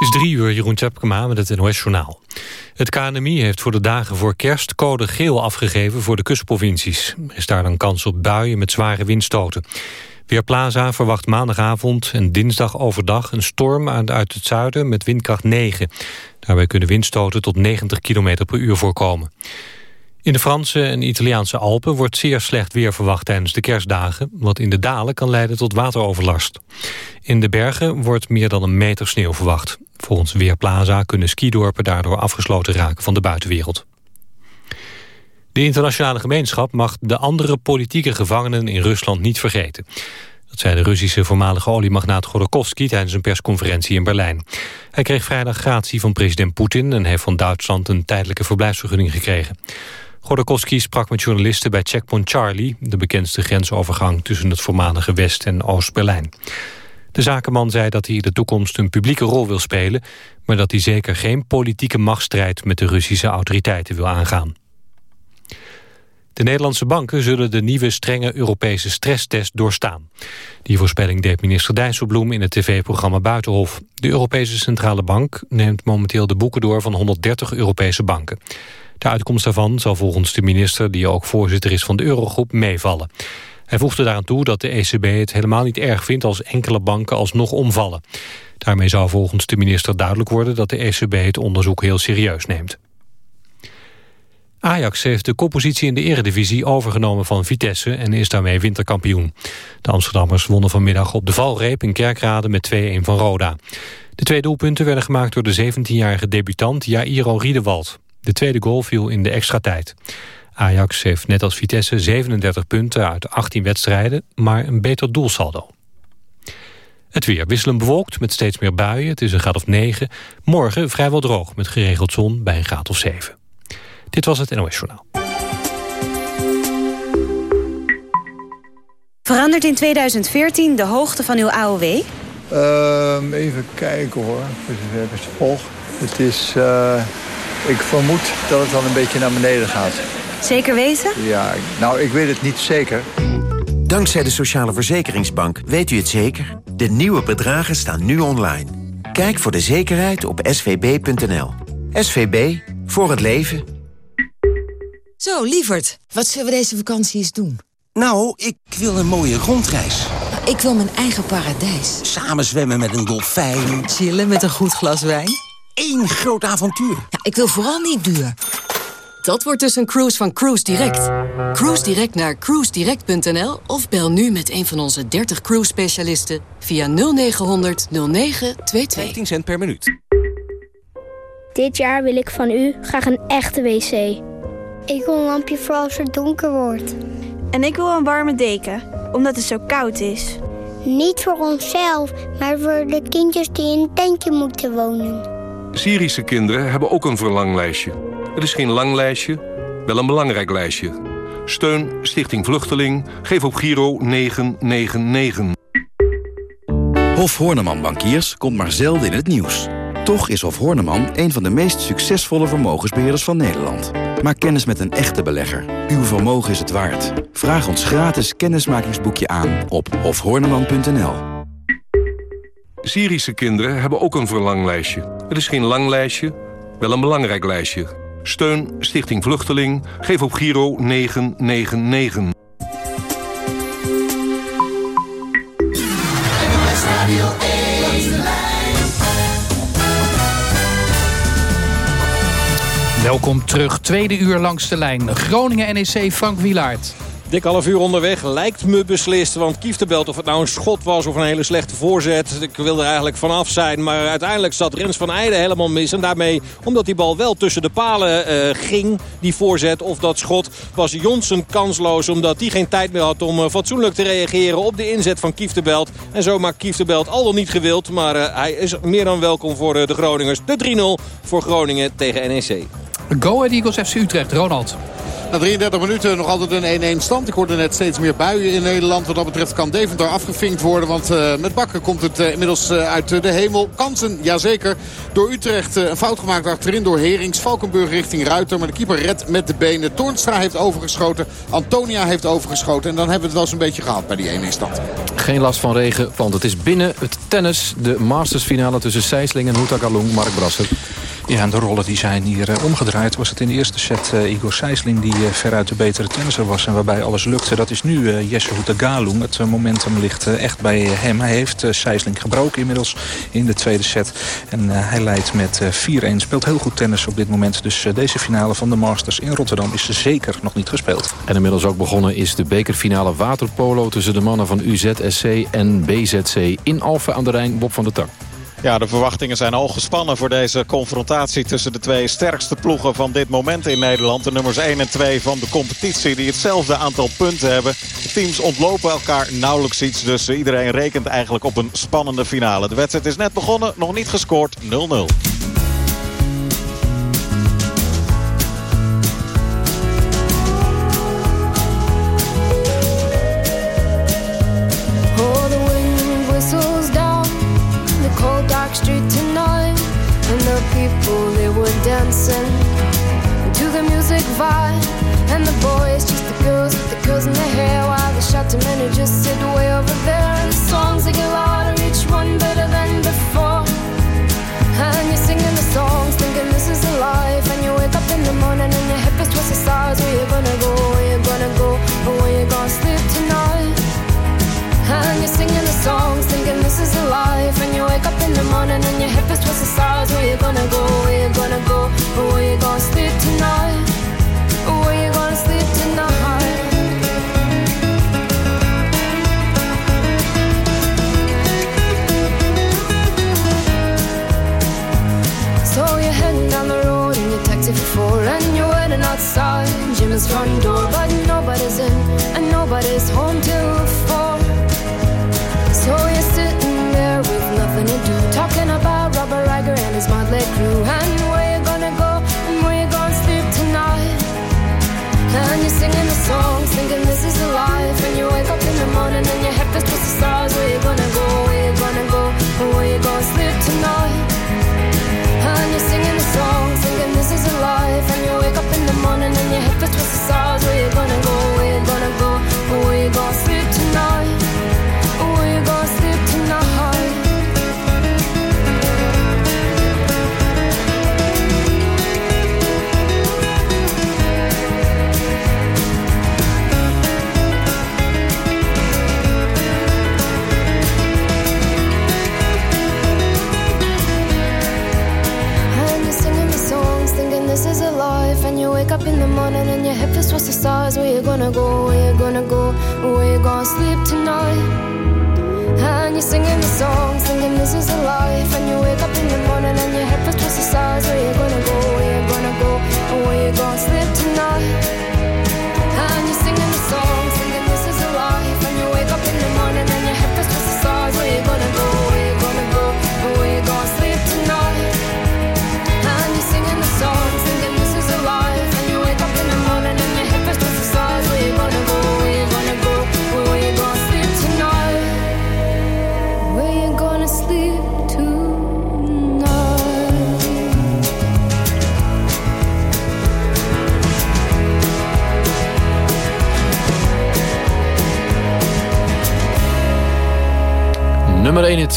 Het is drie uur, Jeroen Tjepkema met het NOS Journaal. Het KNMI heeft voor de dagen voor kerst code geel afgegeven voor de kustprovincies. Er is daar dan kans op buien met zware windstoten. Weerplaza verwacht maandagavond en dinsdag overdag een storm uit het zuiden met windkracht 9. Daarbij kunnen windstoten tot 90 km per uur voorkomen. In de Franse en Italiaanse Alpen wordt zeer slecht weer verwacht tijdens de kerstdagen, wat in de dalen kan leiden tot wateroverlast. In de bergen wordt meer dan een meter sneeuw verwacht. Volgens Weerplaza kunnen skidorpen daardoor afgesloten raken van de buitenwereld. De internationale gemeenschap mag de andere politieke gevangenen in Rusland niet vergeten. Dat zei de Russische voormalige oliemagnaat Godorkovsky tijdens een persconferentie in Berlijn. Hij kreeg vrijdag gratie van president Poetin en heeft van Duitsland een tijdelijke verblijfsvergunning gekregen. Godorkovsky sprak met journalisten bij Checkpoint Charlie... de bekendste grensovergang tussen het voormalige West- en Oost-Berlijn. De zakenman zei dat hij in de toekomst een publieke rol wil spelen... maar dat hij zeker geen politieke machtsstrijd met de Russische autoriteiten wil aangaan. De Nederlandse banken zullen de nieuwe strenge Europese stresstest doorstaan. Die voorspelling deed minister Dijsselbloem in het tv-programma Buitenhof. De Europese Centrale Bank neemt momenteel de boeken door van 130 Europese banken. De uitkomst daarvan zal volgens de minister, die ook voorzitter is van de Eurogroep, meevallen. Hij voegde daaraan toe dat de ECB het helemaal niet erg vindt als enkele banken alsnog omvallen. Daarmee zou volgens de minister duidelijk worden dat de ECB het onderzoek heel serieus neemt. Ajax heeft de koppositie in de eredivisie overgenomen van Vitesse en is daarmee winterkampioen. De Amsterdammers wonnen vanmiddag op de valreep in Kerkrade met 2-1 van Roda. De twee doelpunten werden gemaakt door de 17-jarige debutant Jairo Riedewald. De tweede goal viel in de extra tijd. Ajax heeft net als Vitesse 37 punten uit 18 wedstrijden, maar een beter doelsaldo. Het weer wisselend bewolkt met steeds meer buien. Het is een graad of 9. Morgen vrijwel droog met geregeld zon bij een graad of 7. Dit was het NOS Journaal. Verandert in 2014 de hoogte van uw AOW? Uh, even kijken hoor. Het is... Uh... Ik vermoed dat het dan een beetje naar beneden gaat. Zeker weten? Ja, nou, ik weet het niet zeker. Dankzij de Sociale Verzekeringsbank weet u het zeker. De nieuwe bedragen staan nu online. Kijk voor de zekerheid op svb.nl. SVB, voor het leven. Zo, lieverd, wat zullen we deze vakantie eens doen? Nou, ik wil een mooie rondreis. Ik wil mijn eigen paradijs. Samen zwemmen met een dolfijn. Chillen met een goed glas wijn één groot avontuur. Ja, ik wil vooral niet duur. Dat wordt dus een cruise van Cruise Direct. Cruise Direct naar cruisedirect.nl of bel nu met een van onze 30 cruise specialisten via 0900 0922. 15 cent per minuut. Dit jaar wil ik van u graag een echte wc. Ik wil een lampje voor als het donker wordt. En ik wil een warme deken, omdat het zo koud is. Niet voor onszelf, maar voor de kindjes die in een tentje moeten wonen. Syrische kinderen hebben ook een verlanglijstje. Het is geen lang lijstje, wel een belangrijk lijstje. Steun Stichting Vluchteling. Geef op Giro 999. Hof Horneman Bankiers komt maar zelden in het nieuws. Toch is Hof Horneman een van de meest succesvolle vermogensbeheerders van Nederland. Maak kennis met een echte belegger. Uw vermogen is het waard. Vraag ons gratis kennismakingsboekje aan op hofhorneman.nl. Syrische kinderen hebben ook een verlanglijstje. Het is geen lang lijstje, wel een belangrijk lijstje. Steun Stichting Vluchteling. Geef op Giro 999. Welkom terug, tweede uur langs de lijn. Groningen-NEC Frank Wilaert. Dik half uur onderweg lijkt me beslist. Want Kieftenbelt, of het nou een schot was of een hele slechte voorzet. Ik wil er eigenlijk vanaf zijn. Maar uiteindelijk zat Rens van Eijden helemaal mis. En daarmee, omdat die bal wel tussen de palen uh, ging, die voorzet of dat schot... was Jonsen kansloos. Omdat hij geen tijd meer had om uh, fatsoenlijk te reageren op de inzet van Kieftenbelt. En zo maakt Kieftenbelt al dan niet gewild. Maar uh, hij is meer dan welkom voor de Groningers. De 3-0 voor Groningen tegen NEC. Go Ahead Eagles FC Utrecht, Ronald. Na 33 minuten nog altijd een 1-1 stand. Ik hoorde net steeds meer buien in Nederland. Wat dat betreft kan Deventer afgevinkt worden. Want uh, met Bakken komt het uh, inmiddels uh, uit de hemel. Kansen, jazeker. Door Utrecht een fout gemaakt achterin door Herings. Valkenburg richting Ruiter. Maar de keeper redt met de benen. Toornstra heeft overgeschoten. Antonia heeft overgeschoten. En dan hebben we het wel eens een beetje gehad bij die 1-1 stand. Geen last van regen, want het is binnen het tennis. De Masters finale tussen Sijsling en Houtagalung. Mark Brasser. Ja, en de rollen die zijn hier uh, omgedraaid. Was het in de eerste set uh, Igor Sijsling die uh, veruit de betere tennisser was... en waarbij alles lukte. Dat is nu Jesse Houtagalung. Het momentum ligt echt bij hem. Hij heeft Sijsling gebroken inmiddels in de tweede set. En hij leidt met 4-1. Speelt heel goed tennis op dit moment. Dus deze finale van de Masters in Rotterdam is zeker nog niet gespeeld. En inmiddels ook begonnen is de bekerfinale waterpolo... tussen de mannen van UZSC en BZC in Alphen aan de Rijn. Bob van der Tak. Ja, de verwachtingen zijn al gespannen voor deze confrontatie tussen de twee sterkste ploegen van dit moment in Nederland. De nummers 1 en 2 van de competitie die hetzelfde aantal punten hebben. De teams ontlopen elkaar nauwelijks iets, dus iedereen rekent eigenlijk op een spannende finale. De wedstrijd is net begonnen, nog niet gescoord, 0-0.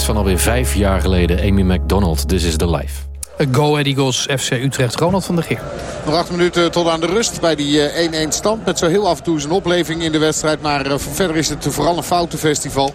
Nummer 1 hit van alweer vijf jaar geleden. Amy McDonald, This is the Life. Go Ahead Eagles, FC Utrecht, Ronald van der Geer. Nog acht minuten tot aan de rust bij die eh, 1-1 stand. Met zo heel af en toe zijn opleving in de wedstrijd. Maar eh, verder is het vooral een foutenfestival.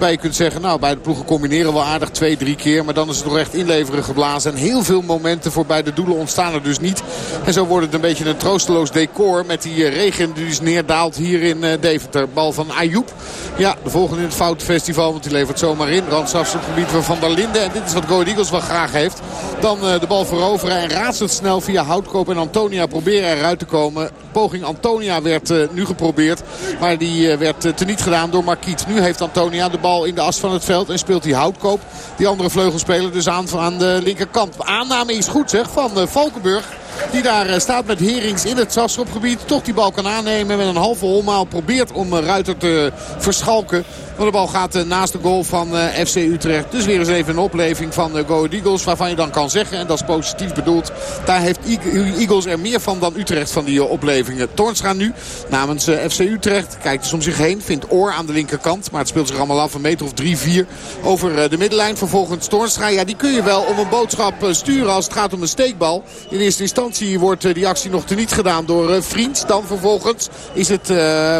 Waarbij je kunt zeggen, nou beide ploegen combineren wel aardig twee, drie keer. Maar dan is het toch echt inleveren geblazen. En heel veel momenten voor beide doelen ontstaan er dus niet. En zo wordt het een beetje een troosteloos decor. Met die eh, regen die dus neerdaalt hier in eh, Deventer. Bal van Ayoub. Ja, de volgende in het foutenfestival. Want die levert zomaar in. Randstafs op het gebied van Van der Linden. En dit is wat Go Eagles wel graag heeft. Dan eh, de bal veroveren en razendsnel via Houtkoop en Antonia proberen eruit te komen. Poging Antonia werd uh, nu geprobeerd. Maar die uh, werd uh, teniet gedaan door Marquiet. Nu heeft Antonia de bal in de as van het veld. En speelt hij Houtkoop. Die andere vleugelspeler dus aan aan de linkerkant. Aanname is goed zeg van Valkenburg. Die daar staat met Herings in het strafschopgebied. Toch die bal kan aannemen. Met een halve holmaal probeert om Ruiter te verschalken. Maar de bal gaat naast de goal van FC Utrecht. Dus weer eens even een opleving van de Go Eagles. Waarvan je dan kan zeggen, en dat is positief bedoeld. Daar heeft Eagles er meer van dan Utrecht van die oplevingen. Toornstra nu namens FC Utrecht. Kijkt dus om zich heen. Vindt oor aan de linkerkant. Maar het speelt zich allemaal af een meter of drie, vier over de middenlijn. Vervolgens Toornstra. Ja, die kun je wel om een boodschap sturen als het gaat om een steekbal. In eerste instantie wordt die actie nog teniet gedaan door Vriends. Dan vervolgens is het uh,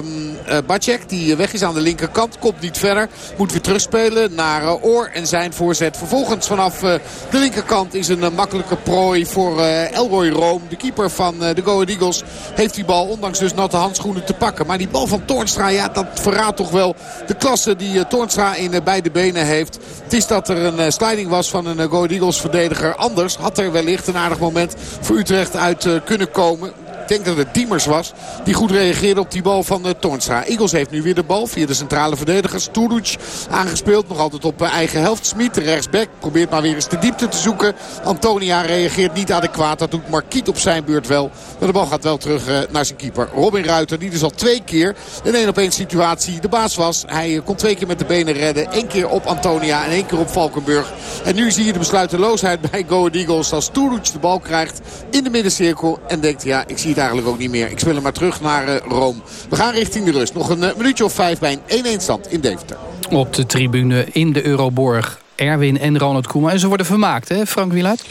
Bacek die weg is aan de linkerkant. Komt niet verder. Moet weer terugspelen naar Oor en zijn voorzet. Vervolgens vanaf de linkerkant is een makkelijke prooi voor Elroy Room. De keeper van de Go Eagles heeft die bal ondanks dus natte handschoenen te pakken. Maar die bal van Toornstra, ja, dat verraadt toch wel de klasse die Toornstra in beide benen heeft. Het is dat er een sliding was van een Go Eagles verdediger. Anders had er wellicht een aardig moment voor Utrecht uit kunnen komen denk dat het Diemers was. Die goed reageerde op die bal van uh, Toornstra. Eagles heeft nu weer de bal via de centrale verdedigers. Turuc aangespeeld. Nog altijd op uh, eigen helft. Smit, rechtsback. Probeert maar weer eens de diepte te zoeken. Antonia reageert niet adequaat. Dat doet Marquiet op zijn beurt wel. Maar de bal gaat wel terug uh, naar zijn keeper. Robin Ruiter die dus al twee keer in één op één situatie de baas was. Hij kon twee keer met de benen redden. Eén keer op Antonia en één keer op Valkenburg. En nu zie je de besluiteloosheid bij Go Eagles. Als Turuc de bal krijgt in de middencirkel. En denkt ja ik zie het eigenlijk ook niet meer. Ik speel hem maar terug naar uh, Rome. We gaan richting de rust. Nog een uh, minuutje of vijf bij een 1-1 stand in Deventer. Op de tribune in de Euroborg. Erwin en Ronald Koeman. En ze worden vermaakt, hè, Frank Wieluid?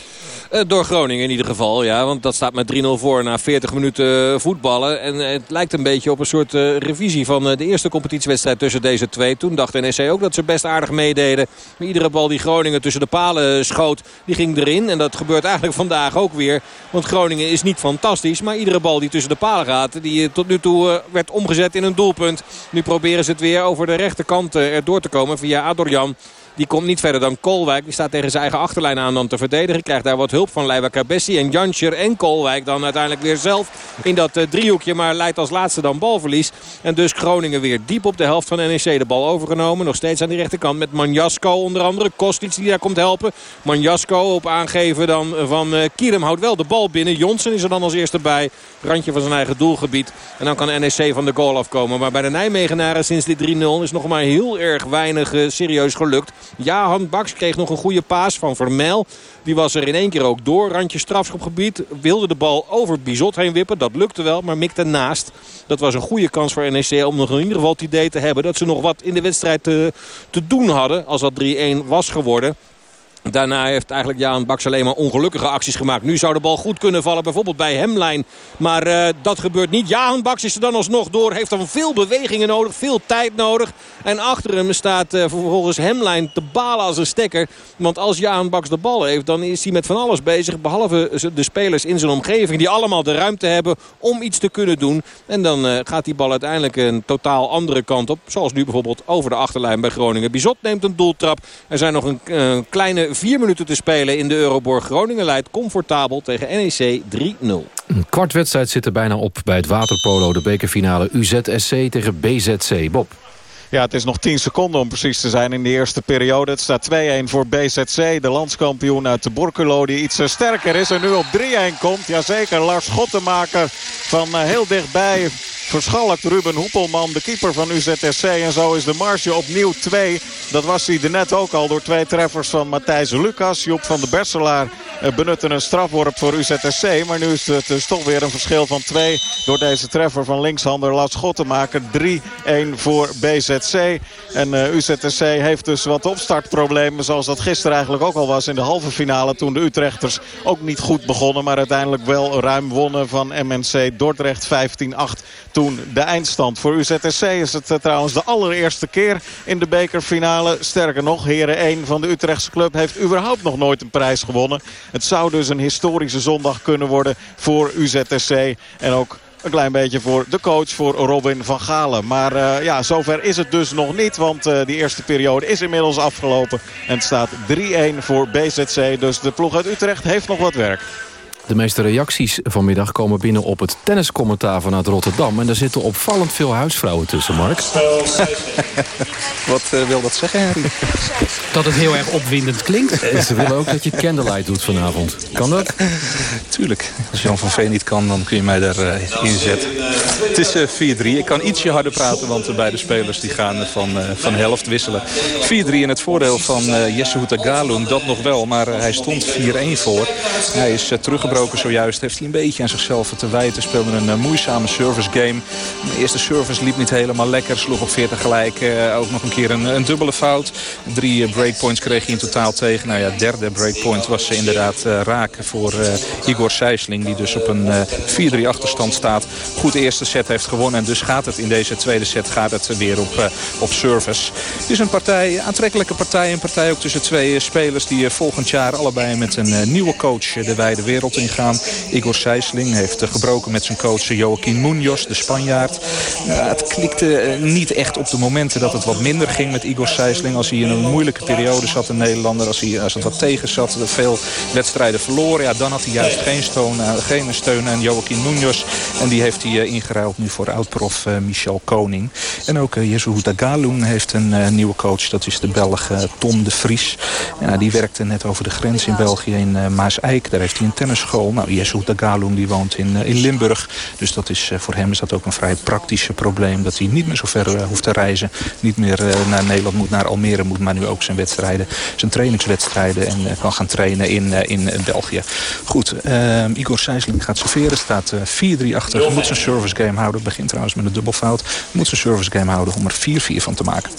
Uh, door Groningen in ieder geval, ja. Want dat staat met 3-0 voor na 40 minuten voetballen. En het lijkt een beetje op een soort revisie van de eerste competitiewedstrijd tussen deze twee. Toen dacht NEC ook dat ze best aardig meededen. Maar iedere bal die Groningen tussen de palen schoot, die ging erin. En dat gebeurt eigenlijk vandaag ook weer. Want Groningen is niet fantastisch. Maar iedere bal die tussen de palen gaat, die tot nu toe werd omgezet in een doelpunt. Nu proberen ze het weer over de rechterkant erdoor te komen via Adorjan. Die komt niet verder dan Kolwijk. Die staat tegen zijn eigen achterlijn aan dan te verdedigen. Krijgt daar wat hulp van Leiva Cabessi en Janscher en Kolwijk dan uiteindelijk weer zelf in dat uh, driehoekje. Maar leidt als laatste dan balverlies. En dus Groningen weer diep op de helft van NEC de bal overgenomen. Nog steeds aan die rechterkant met Manjasko onder andere. Kostic die daar komt helpen. Manjasko op aangeven dan van uh, Kierem houdt wel de bal binnen. Jonsen is er dan als eerste bij. Randje van zijn eigen doelgebied. En dan kan NEC van de goal afkomen. Maar bij de Nijmegenaren sinds dit 3-0 is nog maar heel erg weinig uh, serieus gelukt. Jahan Baks kreeg nog een goede paas van Vermel. Die was er in één keer ook door. Randje strafschopgebied. Wilde de bal over Bizot heen wippen. Dat lukte wel, maar mikte naast. Dat was een goede kans voor NEC om nog in ieder geval het idee te hebben... dat ze nog wat in de wedstrijd te, te doen hadden als dat 3-1 was geworden. Daarna heeft eigenlijk Jaan Baks alleen maar ongelukkige acties gemaakt. Nu zou de bal goed kunnen vallen, bijvoorbeeld bij Hemlijn. Maar uh, dat gebeurt niet. Jaan Baks is er dan alsnog door. Heeft dan veel bewegingen nodig, veel tijd nodig. En achter hem staat uh, vervolgens Hemlijn te balen als een stekker. Want als Jaan Baks de bal heeft, dan is hij met van alles bezig. Behalve de spelers in zijn omgeving die allemaal de ruimte hebben om iets te kunnen doen. En dan uh, gaat die bal uiteindelijk een totaal andere kant op. Zoals nu bijvoorbeeld over de achterlijn bij Groningen. Bizot neemt een doeltrap. Er zijn nog een kleine vier minuten te spelen in de Euroborg. Groningen leidt comfortabel tegen NEC 3-0. Een kwart wedstrijd zit er bijna op bij het waterpolo. De bekerfinale UZSC tegen BZC. Bob. Ja, het is nog 10 seconden om precies te zijn in de eerste periode. Het staat 2-1 voor BZC, de landskampioen uit de Borculo... die iets sterker is en nu op 3-1 komt. Jazeker, Lars Schottenmaker van uh, heel dichtbij verschalkt Ruben Hoepelman, de keeper van UZSC. En zo is de marge opnieuw 2. Dat was hij er net ook al door twee treffers van Matthijs Lucas. Joep van de Berselaar benutte een strafworp voor UZSC. Maar nu is het dus toch weer een verschil van 2 door deze treffer van linkshander Lars Schottenmaker. 3-1 voor BZC. En uh, UZSC heeft dus wat opstartproblemen zoals dat gisteren eigenlijk ook al was in de halve finale. Toen de Utrechters ook niet goed begonnen. Maar uiteindelijk wel ruim wonnen van MNC Dordrecht 15-8 toen de eindstand. Voor UZSC is het uh, trouwens de allereerste keer in de bekerfinale. Sterker nog, Heren 1 van de Utrechtse club heeft überhaupt nog nooit een prijs gewonnen. Het zou dus een historische zondag kunnen worden voor UZSC. En ook een klein beetje voor de coach, voor Robin van Galen. Maar uh, ja, zover is het dus nog niet. Want uh, die eerste periode is inmiddels afgelopen. En het staat 3-1 voor BZC. Dus de ploeg uit Utrecht heeft nog wat werk. De meeste reacties vanmiddag komen binnen op het tenniscommentaar vanuit Rotterdam. En daar zitten opvallend veel huisvrouwen tussen, Mark. Wat uh, wil dat zeggen, Henry? Dat het heel erg opwindend klinkt. En ze willen ook dat je candlelight doet vanavond. Kan dat? Tuurlijk. Als Jan van Veen niet kan, dan kun je mij daarin uh, inzetten. Het is uh, 4-3. Ik kan ietsje harder praten, want de beide spelers die gaan van, van helft wisselen. 4-3 in het voordeel van Jesse Houtagalung, dat nog wel. Maar hij stond 4-1 voor. Hij is zojuist. Heeft hij een beetje aan zichzelf te wijten. Speelde een moeizame service game. De eerste service liep niet helemaal lekker. Sloeg op 40 gelijk. ook nog een keer een, een dubbele fout. Drie breakpoints kreeg hij in totaal tegen. Nou ja, derde breakpoint was ze inderdaad raak voor Igor Sijsling. Die dus op een uh, 4-3 achterstand staat. Goed eerste set heeft gewonnen. En dus gaat het in deze tweede set gaat het weer op, op service. Het is een partij, aantrekkelijke partij. Een partij ook tussen twee spelers die volgend jaar allebei met een nieuwe coach de wijde wereld Igor Sijsling heeft gebroken met zijn coach Joaquin Munoz, de Spanjaard. het klikte niet echt op de momenten dat het wat minder ging met Igor Sijsling. Als hij in een moeilijke periode zat in Nederlander. Als, hij, als het wat tegen zat, veel wedstrijden verloren. Ja, dan had hij juist geen steun, geen steun aan Joaquin Munoz. En die heeft hij ingeruild nu voor oud-prof Michel Koning. En ook Jesu Galung heeft een nieuwe coach. Dat is de Belg Tom de Vries. Ja, die werkte net over de grens in België in Maas-Eik. Daar heeft hij een tennisschool. Nou, Jesu Galung die woont in, in Limburg. Dus dat is, voor hem is dat ook een vrij praktische probleem. Dat hij niet meer zo ver hoeft te reizen. Niet meer naar Nederland moet, naar Almere moet. Maar nu ook zijn wedstrijden, zijn trainingswedstrijden. En kan gaan trainen in, in België. Goed, Igor Sijsling gaat serveren. Staat 4-3 achter. Moet zijn service game houden. Begint trouwens met een dubbelfout. Moet zijn service game houden om er 4-4 van te maken.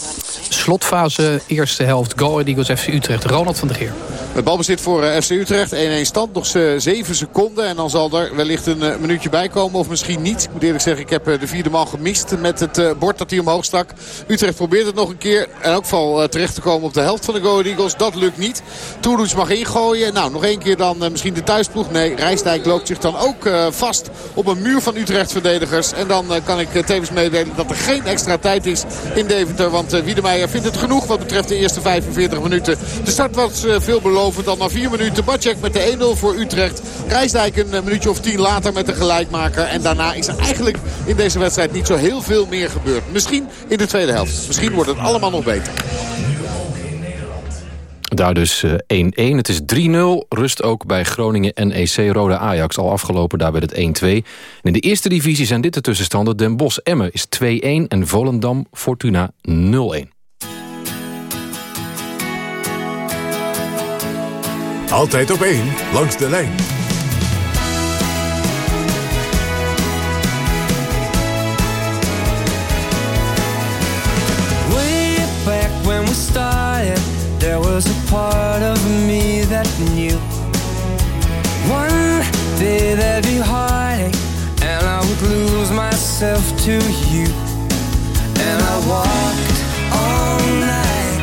Slotfase, eerste helft. Go Ahead Eagles FC Utrecht. Ronald van der Geer. Het balbezit voor FC Utrecht. 1-1 stand. Nog 7 seconden. En dan zal er wellicht een minuutje bij komen. Of misschien niet. Ik moet eerlijk zeggen, ik heb de vierde man gemist. Met het bord dat hij omhoog stak. Utrecht probeert het nog een keer. En ook val terecht te komen op de helft van de Go Eagles. Dat lukt niet. Toulouse mag ingooien. Nou, nog één keer dan misschien de thuisploeg. Nee, Rijsdijk loopt zich dan ook vast op een muur van Utrecht verdedigers. En dan kan ik tevens meedelen dat er geen extra tijd is in Deventer. Want Wiedemeijer vindt het genoeg wat betreft de eerste 45 minuten. De start was veelbelovend. Dan na 4 minuten Bacek met de 1-0 voor Utrecht. Rijsdijk een minuutje of 10 later met de gelijkmaker. En daarna is er eigenlijk in deze wedstrijd niet zo heel veel meer gebeurd. Misschien in de tweede helft. Misschien wordt het allemaal nog beter. Daar dus 1-1. Het is 3-0. Rust ook bij Groningen NEC Rode Ajax. Al afgelopen, daar werd het 1-2. In de eerste divisie zijn dit de tussenstanden. Den Bosch Emmen is 2-1 en Volendam Fortuna 0-1. Altijd op 1, langs de lijn. Was a part of me that knew. One day there'd be heartache And I would lose myself to you. And I walked all night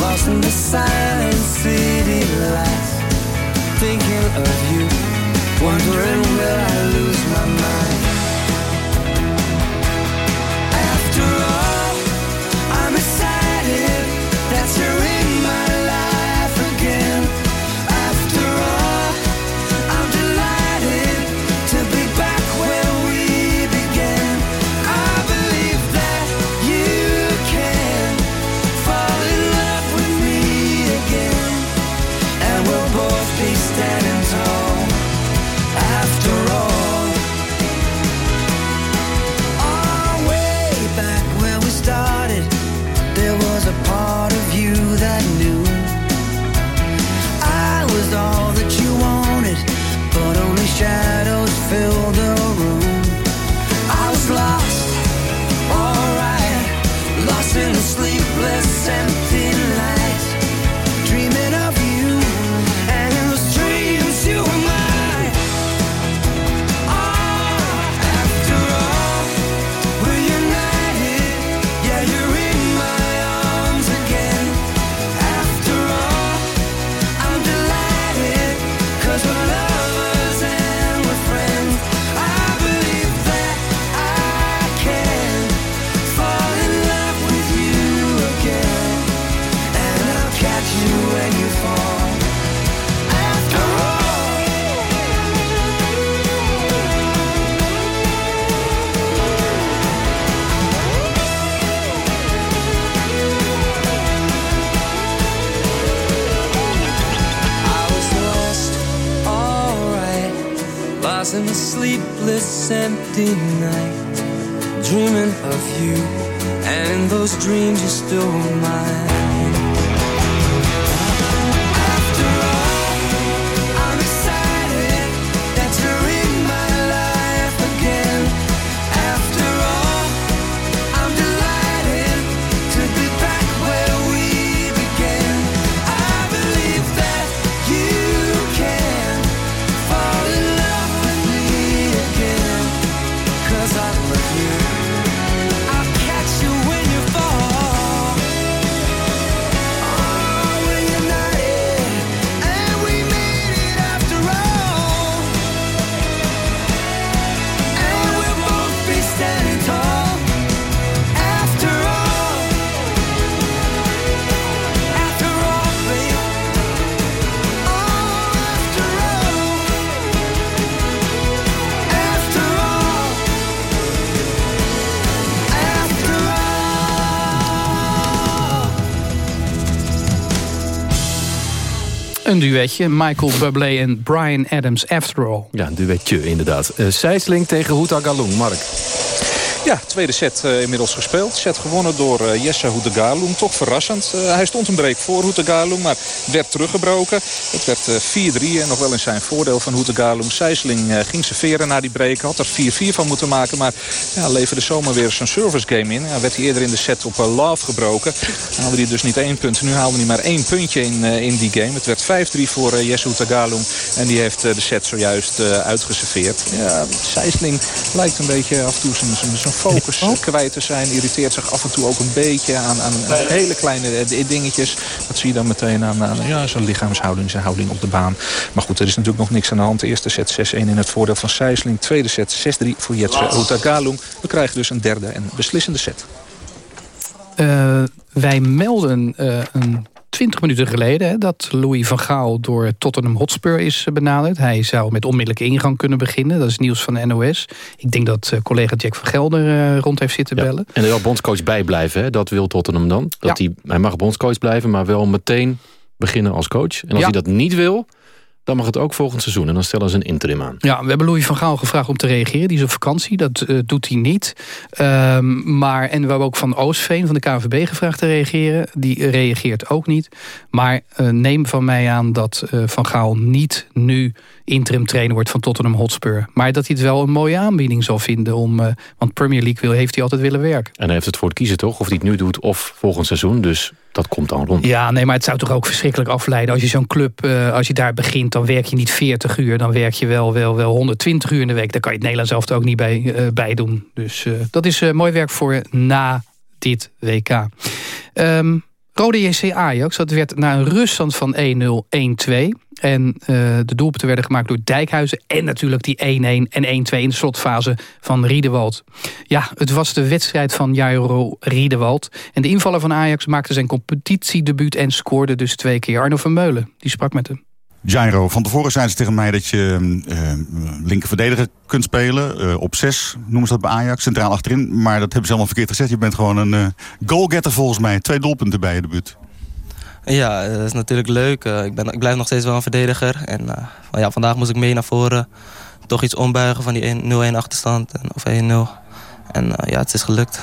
Lost in the silent city lights Thinking of you Een duetje, Michael Bublé en Brian Adams, After All. Ja, een duetje inderdaad. Uh, tegen Houta Galung. Mark. Ja, tweede set uh, inmiddels gespeeld. Set gewonnen door uh, Jesse Houtegalung. Toch verrassend. Uh, hij stond een break voor Houtegalung, maar werd teruggebroken. Het werd 4-3 en nog wel in zijn voordeel van Houtegalung. Sijsling ging serveren na die break. Had er 4-4 van moeten maken, maar ja, leverde zomaar weer zijn service game in. Ja, werd hij eerder in de set op love gebroken. Haalde hij dus niet één punt. Nu haalde hij maar één puntje in, in die game. Het werd 5-3 voor Jesse Houtegalung. En die heeft de set zojuist uitgeserveerd. Ja, Sijsling lijkt een beetje af en toe zijn focus oh. kwijt te zijn. Irriteert zich af en toe ook een beetje aan, aan hele kleine dingetjes. Dat zie je dan meteen aan, aan ja, zijn lichaamshouding, zijn houding op de baan. Maar goed, er is natuurlijk nog niks aan de hand. De eerste set 6-1 in het voordeel van Sijsling. Tweede set 6-3 voor Jetse Otagalung. We krijgen dus een derde en beslissende set. Uh, wij melden uh, een 20 minuten geleden hè, dat Louis van Gaal door Tottenham Hotspur is benaderd. Hij zou met onmiddellijke ingang kunnen beginnen. Dat is nieuws van de NOS. Ik denk dat uh, collega Jack van Gelder uh, rond heeft zitten ja. bellen. En er wel bondscoach bijblijven, hè? dat wil Tottenham dan. Dat ja. hij, hij mag bondscoach blijven, maar wel meteen beginnen als coach. En als ja. hij dat niet wil, dan mag het ook volgend seizoen. En dan stellen ze een interim aan. Ja, we hebben Louis van Gaal gevraagd om te reageren. Die is op vakantie, dat uh, doet hij niet. Um, maar, en we hebben ook van Oostveen, van de KNVB, gevraagd te reageren. Die reageert ook niet. Maar uh, neem van mij aan dat uh, Van Gaal niet nu interim trainer wordt van Tottenham Hotspur. Maar dat hij het wel een mooie aanbieding zal vinden. Om, want Premier League wil, heeft hij altijd willen werken. En hij heeft het voor het kiezen toch? Of hij het nu doet of volgend seizoen. Dus dat komt dan rond. Ja, nee, maar het zou toch ook verschrikkelijk afleiden. Als je zo'n club, uh, als je daar begint, dan werk je niet 40 uur. Dan werk je wel, wel, wel 120 uur in de week. Daar kan je het Nederlands zelf ook niet bij, uh, bij doen. Dus uh, dat is mooi werk voor na dit WK. Um, Rode JC Ajax, dat werd na een ruststand van 1-0, 1-2. En uh, de doelpunten werden gemaakt door Dijkhuizen. En natuurlijk die 1-1 en 1-2 in de slotfase van Riedewald. Ja, het was de wedstrijd van Jairo Riedewald. En de invaller van Ajax maakte zijn competitiedebuut en scoorde dus twee keer. Arno van Meulen, die sprak met hem. Jairo, van tevoren zeiden ze tegen mij dat je uh, linker verdediger kunt spelen. Uh, op zes noemen ze dat bij Ajax, centraal achterin. Maar dat hebben ze allemaal verkeerd gezegd. Je bent gewoon een goalgetter volgens mij. Twee doelpunten bij je debuut. Ja, dat is natuurlijk leuk. ik, ben, ik blijf nog steeds wel een verdediger. En ja, vandaag moest ik mee naar voren. Toch iets ombuigen van die 0-1 achterstand. En, of 1-0. En ja, het is gelukt.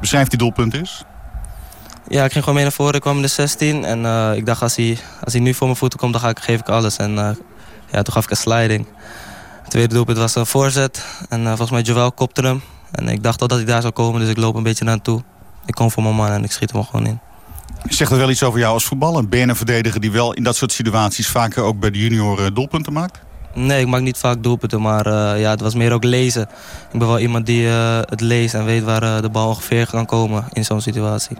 Beschrijf die doelpunt eens. Ja, ik ging gewoon mee naar voren. Ik kwam in de 16. En uh, ik dacht, als hij, als hij nu voor mijn voeten komt, dan ga ik, geef ik alles. En uh, ja, toen gaf ik een sliding. Het tweede doelpunt was een voorzet. En uh, volgens mij Joel kopte hem. En ik dacht al dat hij daar zou komen, dus ik loop een beetje naar toe. Ik kom voor mijn man en ik schiet hem gewoon in. Zegt dat wel iets over jou als voetballer? Ben je een verdediger die wel in dat soort situaties vaker ook bij de junior doelpunten maakt? Nee, ik maak niet vaak doelpunten, maar uh, ja, het was meer ook lezen. Ik ben wel iemand die uh, het leest en weet waar uh, de bal ongeveer kan komen in zo'n situatie.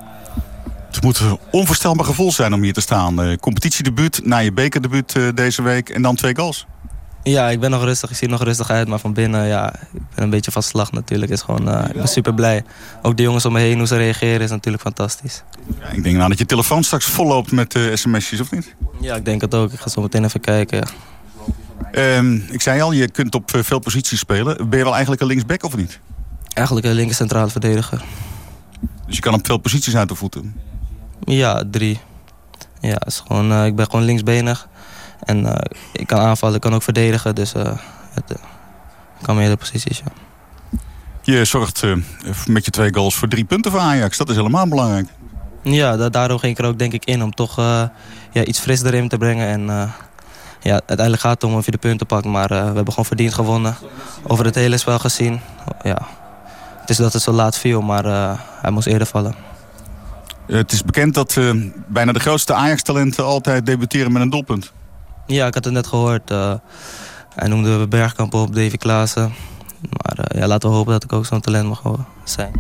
Het moet een onvoorstelbaar gevoel zijn om hier te staan. Competitiedebuut, na je bekerdebuut deze week en dan twee goals. Ja, ik ben nog rustig. Ik zie er nog rustig uit. Maar van binnen, ja, ik ben een beetje van slag natuurlijk. Is gewoon, uh, ik ben super blij. Ook de jongens om me heen, hoe ze reageren, is natuurlijk fantastisch. Ja, ik denk nou dat je telefoon straks volloopt met sms'jes, of niet? Ja, ik denk het ook. Ik ga zo meteen even kijken. Um, ik zei al, je kunt op veel posities spelen. Ben je wel eigenlijk een linksback of niet? Eigenlijk een linker centrale verdediger. Dus je kan op veel posities uit de voeten? Ja, drie. Ja, is gewoon, uh, ik ben gewoon linksbenig. En uh, ik kan aanvallen, ik kan ook verdedigen. Dus uh, het, kan meerdere posities, ja. Je zorgt uh, met je twee goals voor drie punten voor Ajax. Dat is helemaal belangrijk. Ja, da daarom ging ik er ook denk ik in om toch uh, ja, iets fris erin te brengen. En uh, ja, uiteindelijk gaat het om of je de punten pakt. Maar we hebben gewoon verdiend gewonnen. Over het hele spel gezien. Ja. Het is dat het zo laat viel, maar hij moest eerder vallen. Het is bekend dat bijna de grootste Ajax-talenten altijd debuteren met een doelpunt. Ja, ik had het net gehoord. hij noemde Bergkamp op, Davy Klaassen. Maar ja, laten we hopen dat ik ook zo'n talent mag zijn.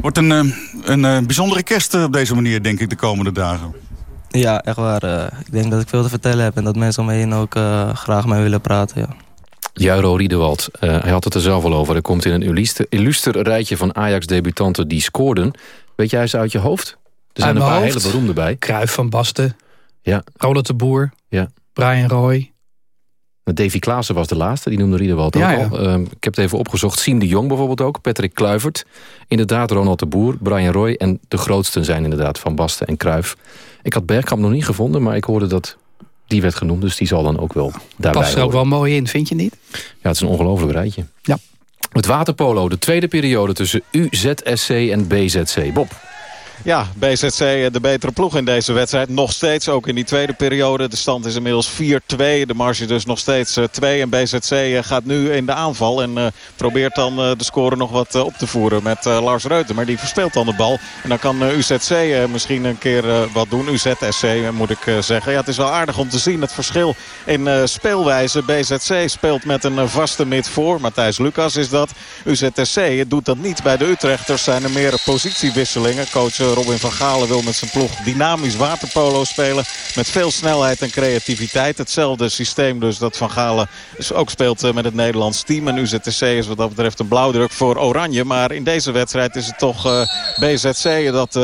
Wordt een, een, een bijzondere kerst op deze manier, denk ik, de komende dagen. Ja, echt waar. ik denk dat ik veel te vertellen heb en dat mensen om me heen ook uh, graag mee willen praten. Ja. Jairo Riedewald, uh, hij had het er zelf al over. Er komt in een illuster, illuster rijtje van Ajax-debutanten die scoorden. Weet jij ze uit je hoofd? Er zijn een paar hele beroemde bij. Kruif van Basten. Ja. Roland de Boer. Ja. Brian Roy. Davy Klaassen was de laatste, die noemde Riederwald ook ja, ja. al. Uh, ik heb het even opgezocht. Sien de Jong bijvoorbeeld ook. Patrick Kluivert. Inderdaad Ronald de Boer, Brian Roy. En de grootsten zijn inderdaad Van Basten en Kruif. Ik had Bergkamp nog niet gevonden, maar ik hoorde dat die werd genoemd. Dus die zal dan ook wel daarbij Past er ook wel mooi in, vind je niet? Ja, het is een ongelooflijk rijtje. Ja. Het waterpolo, de tweede periode tussen UZSC en BZC. Bob. Ja, BZC de betere ploeg in deze wedstrijd. Nog steeds, ook in die tweede periode. De stand is inmiddels 4-2. De marge dus nog steeds 2. En BZC gaat nu in de aanval. En probeert dan de score nog wat op te voeren met Lars Reuten. Maar die verspeelt dan de bal. En dan kan UZC misschien een keer wat doen. UZSC moet ik zeggen. Ja, het is wel aardig om te zien het verschil in speelwijze. BZC speelt met een vaste mid voor. Matthijs Lucas is dat. UZSC doet dat niet bij de Utrechters. Zijn er meer positiewisselingen. Coach Robin van Galen wil met zijn ploeg dynamisch waterpolo spelen. Met veel snelheid en creativiteit. Hetzelfde systeem dus dat Van Galen ook speelt met het Nederlands team. En UZTC is wat dat betreft een blauwdruk voor Oranje. Maar in deze wedstrijd is het toch uh, BZC dat uh,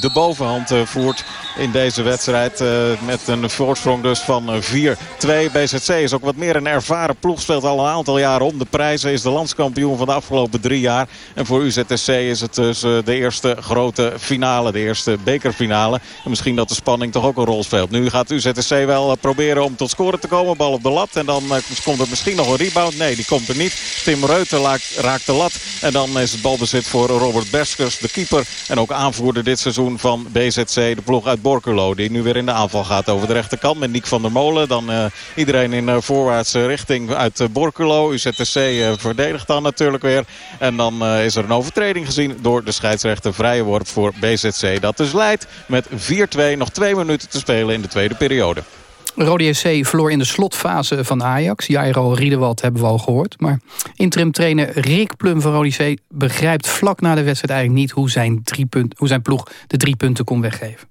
de bovenhand voert in deze wedstrijd. met een voorsprong dus van 4-2. BZC is ook wat meer een ervaren ploeg. Speelt al een aantal jaren om de prijzen. Is de landskampioen van de afgelopen drie jaar. En voor UZTC is het dus de eerste grote finale. De eerste bekerfinale. En misschien dat de spanning toch ook een rol speelt. Nu gaat UZTC wel proberen om tot scoren te komen. Bal op de lat. En dan komt er misschien nog een rebound. Nee, die komt er niet. Tim Reuten raakt de lat. En dan is het balbezit voor Robert Berskers, de keeper. En ook aanvoerder dit seizoen van BZC, de ploeg uit Borculo. Die nu weer in de aanval gaat over de rechterkant met Niek van der Molen. Dan uh, iedereen in uh, voorwaartse richting uit uh, Borculo. UZTC verdedigt dan natuurlijk weer. En dan is er een overtreding gezien door de scheidsrechter. Vrije worp voor BZC. Dat dus leidt met 4-2. Nog twee minuten te spelen in de tweede periode. Rode SC verloor in de slotfase van Ajax. Jairo Riedewald hebben we al gehoord. Maar interim trainer Rick Plum van Rode SC begrijpt vlak na de wedstrijd eigenlijk niet hoe zijn, hoe zijn ploeg de drie punten kon weggeven.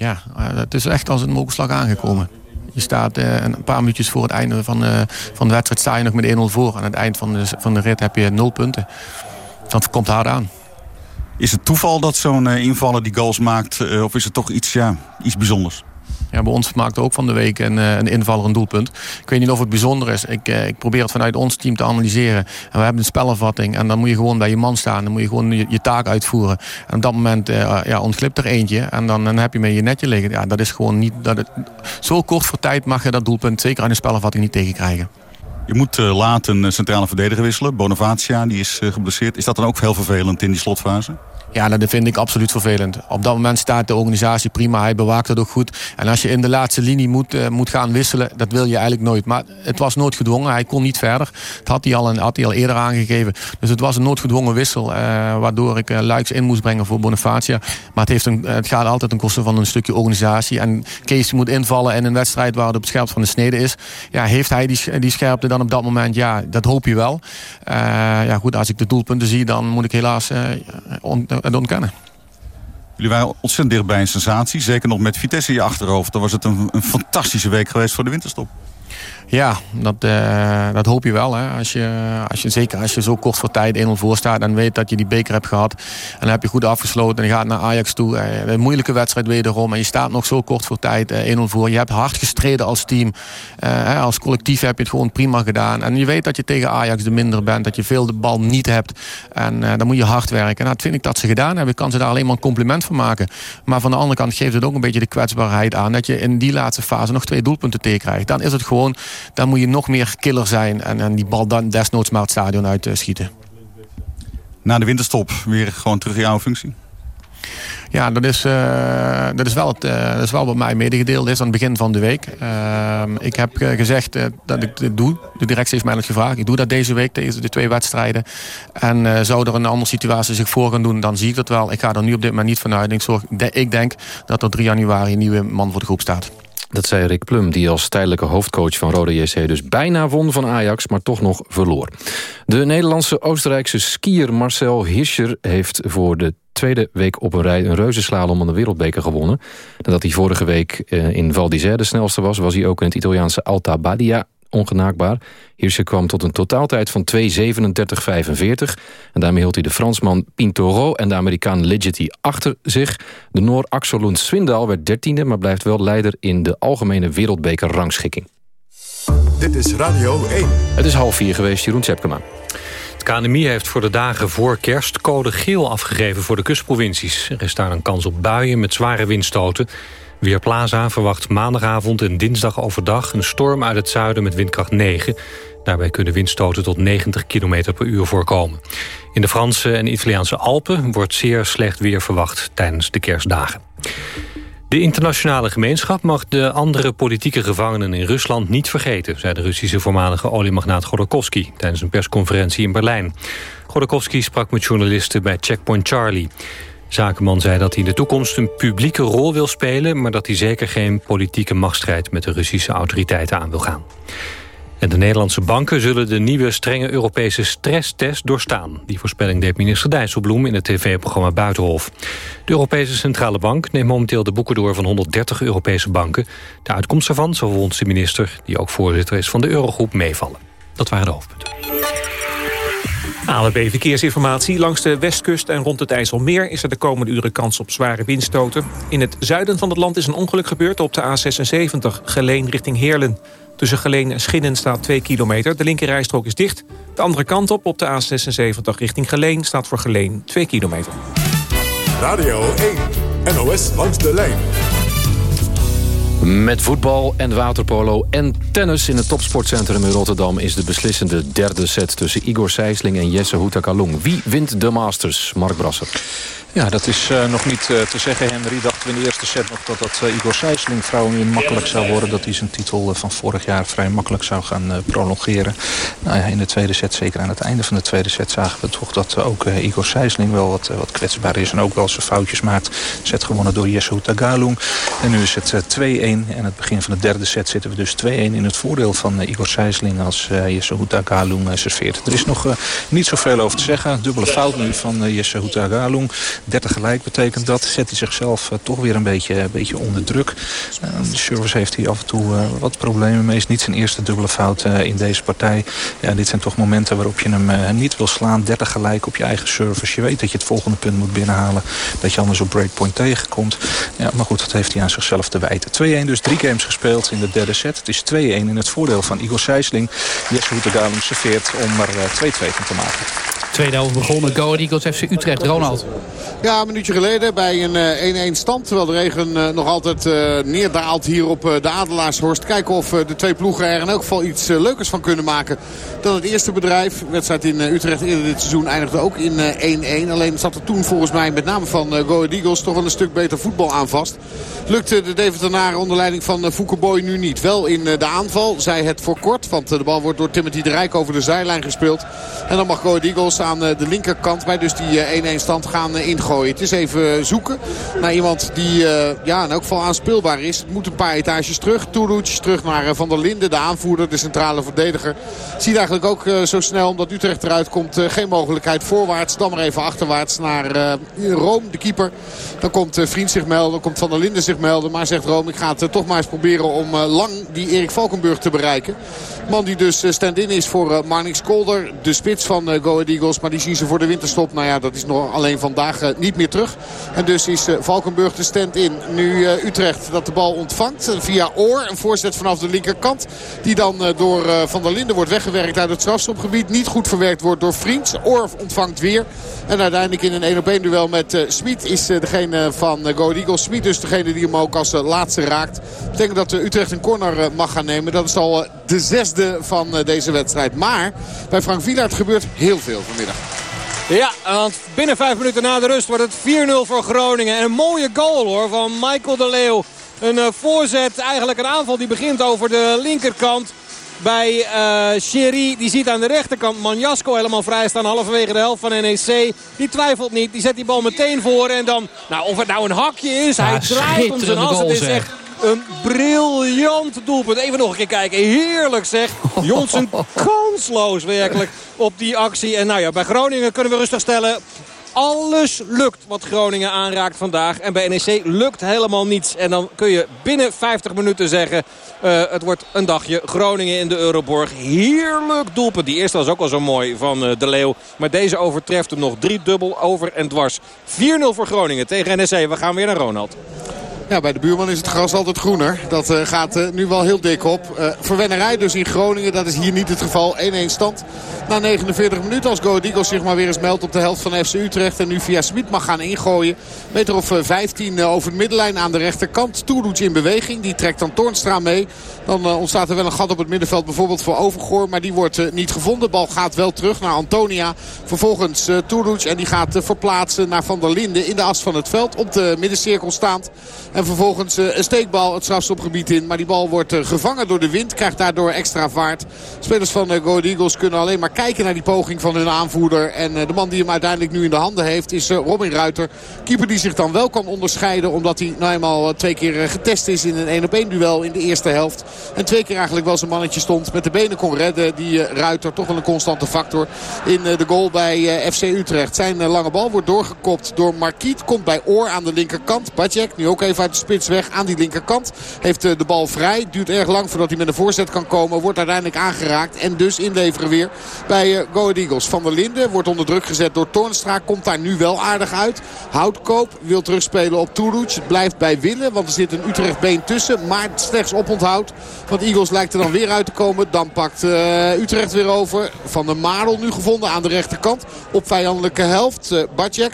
Ja, het is echt als een mokerslag aangekomen. Je staat uh, een paar minuutjes voor het einde van, uh, van de wedstrijd sta je nog met 1-0 voor. Aan het eind van de, van de rit heb je 0 punten. Dat komt hard aan. Is het toeval dat zo'n invaller die goals maakt? of is het toch iets, ja, iets bijzonders? Ja, bij ons maakte ook van de week een, een invaller een doelpunt. Ik weet niet of het bijzonder is. Ik, ik probeer het vanuit ons team te analyseren. En we hebben een spelervatting. En dan moet je gewoon bij je man staan. Dan moet je gewoon je, taak uitvoeren. En op dat moment uh, ja, ontglipt er eentje. En dan, dan heb je met je netje liggen. Ja, dat is gewoon niet... Dat het, zo kort voor tijd mag je dat doelpunt zeker aan een spelervatting niet tegenkrijgen. Je moet uh, laat een centrale verdediger wisselen. Bonavacia, die is geblesseerd. Is dat dan ook heel vervelend in die slotfase? Ja, dat vind ik absoluut vervelend. Op dat moment staat de organisatie prima. Hij bewaakt het ook goed. En als je in de laatste linie moet, uh, moet gaan wisselen, dat wil je eigenlijk nooit. Maar het was noodgedwongen. Hij kon niet verder. Dat had hij al, had hij al eerder aangegeven. Dus het was een noodgedwongen wissel. Uh, waardoor ik uh, Luiks in moest brengen voor Bonifacia. Maar het, heeft een, het gaat altijd ten koste van een stukje organisatie. En Kees moet invallen in een wedstrijd waar het op scherp van de snede is. Ja, heeft hij die, die scherpte dan op dat moment? Ja, dat hoop je wel. ja, goed, als ik de doelpunten zie, dan moet ik helaas het ontkennen. Jullie waren ontzettend dicht bij een sensatie. Zeker nog met Vitesse in je achterhoofd. Dan was het een, een fantastische week geweest voor de winterstop. Ja, dat, uh, dat hoop je wel. Hè. Als je, als je, zeker als je zo kort voor tijd 1-0 voor staat en weet dat je die beker hebt gehad. En dan heb je goed afgesloten en je gaat naar Ajax toe. Uh, een moeilijke wedstrijd wederom. En je staat nog zo kort voor tijd uh, 1-0 voor. Je hebt hard gestreden als team. Als collectief heb je het gewoon prima gedaan. En je weet dat je tegen Ajax de minder bent. Dat je veel de bal niet hebt. En dan moet je hard werken. En dat vind ik dat ze gedaan hebben. Ik kan ze daar alleen maar een compliment van maken. Maar van de andere kant geeft het ook een beetje de kwetsbaarheid aan. Dat je in die laatste fase nog twee doelpunten tegenkrijgt. Dan is het gewoon, dan moet je nog meer killer zijn. En, en die bal dan desnoods maar het stadion uit schieten. Na de winterstop weer gewoon terug in jouw functie? Ja, dat is, uh, dat, is wel het, uh, dat is wel wat mij medegedeeld is aan het begin van de week. Uh, ik heb gezegd dat ik dit doe. De directie heeft mij dat gevraagd. Ik doe dat deze week, deze de twee wedstrijden. En zou er een andere situatie zich voor gaan doen, dan zie ik dat wel. Ik ga er nu op dit moment niet vanuit. Ik, zorg, ik denk dat er 3 januari een nieuwe man voor de groep staat. Dat zei Rick Plum, die als tijdelijke hoofdcoach van Rode JC... dus bijna won van Ajax, maar toch nog verloor. De Nederlandse Oostenrijkse skier Marcel Hirscher... heeft voor de tweede week op een rij een reuzenslalom aan de wereldbeker gewonnen. Nadat hij vorige week eh, in Val d'Isère de snelste was... was hij ook in het Italiaanse Alta Badia ongenaakbaar. Hirscher kwam tot een totaaltijd van 2.37.45. En daarmee hield hij de Fransman Pintoro en de Amerikaan Ligety achter zich. De Noor Axel Lund Swindal werd dertiende... maar blijft wel leider in de algemene wereldbeker rangschikking. Dit is Radio 1. Het is half vier geweest, Jeroen Tjepkema. Het KNMI heeft voor de dagen voor kerst code geel afgegeven voor de kustprovincies. Er is daar een kans op buien met zware windstoten. Weerplaza verwacht maandagavond en dinsdag overdag... een storm uit het zuiden met windkracht 9. Daarbij kunnen windstoten tot 90 km per uur voorkomen. In de Franse en Italiaanse Alpen wordt zeer slecht weer verwacht tijdens de kerstdagen. De internationale gemeenschap mag de andere politieke gevangenen in Rusland niet vergeten, zei de Russische voormalige oliemagnaat Godorkovsky tijdens een persconferentie in Berlijn. Godorkovsky sprak met journalisten bij Checkpoint Charlie. Zakenman zei dat hij in de toekomst een publieke rol wil spelen... maar dat hij zeker geen politieke machtsstrijd met de Russische autoriteiten aan wil gaan. En de Nederlandse banken zullen de nieuwe strenge Europese stresstest doorstaan. Die voorspelling deed minister Dijsselbloem in het tv-programma Buitenhof. De Europese Centrale Bank neemt momenteel de boeken door van 130 Europese banken. De uitkomst daarvan zal volgens de minister, die ook voorzitter is van de Eurogroep, meevallen. Dat waren de hoofdpunten. ANWB Verkeersinformatie. Langs de westkust en rond het IJsselmeer... is er de komende uren kans op zware windstoten. In het zuiden van het land is een ongeluk gebeurd op de A76... Geleen richting Heerlen. Tussen Geleen en Schinnen staat 2 kilometer. De linkerrijstrook is dicht. De andere kant op, op de A76 richting Geleen... staat voor Geleen 2 kilometer. Radio 1, NOS langs de lijn. Met voetbal en waterpolo en tennis in het topsportcentrum in Rotterdam... is de beslissende derde set tussen Igor Sijsling en Jesse Houtakalung. Wie wint de Masters? Mark Brasser. Ja, dat is uh, nog niet uh, te zeggen. Henry in de eerste set nog dat dat uh, Igor Sijsling vrouwen makkelijk zou worden. Dat hij zijn titel van vorig jaar vrij makkelijk zou gaan prolongeren. Nou ja, in de tweede set, zeker aan het einde van de tweede set, zagen we toch dat ook Igor Sijsling wel wat, wat kwetsbaar is. En ook wel zijn foutjes maakt. Set gewonnen door Jesse Tagalung. En nu is het 2-1. En het begin van de derde set zitten we dus 2-1 in het voordeel van Igor Sijsling als Jesse Tagalung serveert. Er is nog niet zoveel over te zeggen. Dubbele fout nu van Jesse Tagalung. 30 gelijk betekent dat. Zet hij zichzelf uh, toch weer een beetje, een beetje onder druk. Uh, de service heeft hij af en toe uh, wat problemen mee. Is niet zijn eerste dubbele fout in deze partij. Ja, dit zijn toch momenten waarop je hem niet wil slaan. 30 gelijk op je eigen service. Je weet dat je het volgende punt moet binnenhalen. Dat je anders op breakpoint tegenkomt. Ja, maar goed, dat heeft hij aan zichzelf te wijten. 2-1 dus drie games gespeeld in de derde set. Het is 2-1 in het voordeel van Igor Sijsling. Jesse Hoetegalem serveert om er 2-2 van te maken. Tweede helft begonnen. Go Eagles FC Utrecht. Ronald. Ja, een minuutje geleden bij een 1-1 stand. Terwijl de regen nog altijd neerdaalt hier op de Adelaarshorst. Kijken of de twee ploegen er in elk geval iets leukers van kunnen maken dan het eerste bedrijf. Wedstrijd in Utrecht eerder dit seizoen eindigde ook in 1-1. Alleen zat er toen volgens mij met name van Go Eagles toch wel een stuk beter voetbal aan vast. Lukte de Deventenaren onder leiding van Foucault nu niet. Wel in de aanval, zij het voor kort. Want de bal wordt door Timothy de Rijk over de zijlijn gespeeld. En dan mag Go Eagles aan de linkerkant bij dus die 1-1 stand gaan ingooien. Het is even zoeken naar iemand die ja, in elk geval aanspeelbaar is. Het moet een paar etages terug. Toeruc terug naar Van der Linden, de aanvoerder, de centrale verdediger. Ziet eigenlijk ook zo snel, omdat Utrecht eruit komt, geen mogelijkheid voorwaarts. Dan maar even achterwaarts naar Room, de keeper. Dan komt Vriend zich melden, dan komt Van der Linden zich melden. Maar zegt Room, ik ga het toch maar eens proberen om lang die Erik Valkenburg te bereiken. Man die dus stand-in is voor Marnix Kolder, de spits van Go Eagles. Maar die zien ze voor de winterstop. Nou ja, dat is nog alleen vandaag niet meer terug. En dus is Valkenburg de stand in. Nu Utrecht dat de bal ontvangt via Oor. Een voorzet vanaf de linkerkant. Die dan door Van der Linden wordt weggewerkt uit het strafschopgebied. Niet goed verwerkt wordt door Vriends. Oor ontvangt weer. En uiteindelijk in een 1 op 1 duel met Smit is degene van Go Eagles. Smit dus degene die hem ook als laatste raakt. Dat betekent dat Utrecht een corner mag gaan nemen. Dat is al de zesde van deze wedstrijd. Maar bij Frank Wielaert gebeurt heel veel vanmiddag. Ja, want binnen vijf minuten na de rust wordt het 4-0 voor Groningen. En een mooie goal hoor van Michael de Leeuw. Een uh, voorzet, eigenlijk een aanval die begint over de linkerkant. Bij uh, Sherry, die ziet aan de rechterkant Manjasko helemaal vrij staan. Halverwege de helft van NEC. Die twijfelt niet, die zet die bal meteen voor. En dan, nou of het nou een hakje is, hij draait om zijn as. Het is echt een briljant doelpunt. Even nog een keer kijken. Heerlijk zeg. Jonsen kansloos werkelijk op die actie. En nou ja, bij Groningen kunnen we rustig stellen. Alles lukt wat Groningen aanraakt vandaag. En bij NEC lukt helemaal niets. En dan kun je binnen 50 minuten zeggen... Uh, het wordt een dagje Groningen in de Euroborg. Heerlijk doelpunt. Die eerste was ook al zo mooi van uh, De Leeuw. Maar deze overtreft hem nog drie dubbel over en dwars. 4-0 voor Groningen tegen NEC. We gaan weer naar Ronald. Ja, bij de buurman is het gras altijd groener. Dat uh, gaat uh, nu wel heel dik op. Uh, verwennerij dus in Groningen. Dat is hier niet het geval. 1-1 stand na 49 minuten. Als Go zich maar weer eens meldt op de helft van FC Utrecht. En nu via Smit mag gaan ingooien. Meter of 15 over de middenlijn aan de rechterkant. Toedoets in beweging. Die trekt dan Toornstra mee. Dan ontstaat er wel een gat op het middenveld. Bijvoorbeeld voor Overgoor. Maar die wordt niet gevonden. De bal gaat wel terug naar Antonia. Vervolgens uh. En die gaat verplaatsen naar Van der Linden in de as van het veld. Op de middencirkel staand. Vervolgens uh, een steekbal het strafstopgebied in. Maar die bal wordt uh, gevangen door de wind. Krijgt daardoor extra vaart. Spelers van uh, Go Eagles kunnen alleen maar kijken naar die poging van hun aanvoerder. En de man die hem uiteindelijk nu in de handen heeft is Robin Ruiter. Keeper die zich dan wel kan onderscheiden. Omdat hij nou eenmaal twee keer getest is in een 1 op 1 duel in de eerste helft. En twee keer eigenlijk wel zijn mannetje stond. Met de benen kon redden. Die Ruiter toch wel een constante factor in de goal bij FC Utrecht. Zijn lange bal wordt doorgekopt door Marquiet. Komt bij Oor aan de linkerkant. Badjek nu ook even uit de spits weg aan die linkerkant. Heeft de bal vrij. Duurt erg lang voordat hij met een voorzet kan komen. Wordt uiteindelijk aangeraakt. En dus inleveren weer bij Go Eagles. Van der Linden wordt onder druk gezet door Toornstra. Komt daar nu wel aardig uit. Houtkoop wil terugspelen op Toulouse. Het blijft bij Willen. Want er zit een Utrecht been tussen. Maar slechts op onthoud. Want Eagles lijkt er dan weer uit te komen. Dan pakt uh, Utrecht weer over. Van der Marel nu gevonden aan de rechterkant. Op vijandelijke helft. Uh,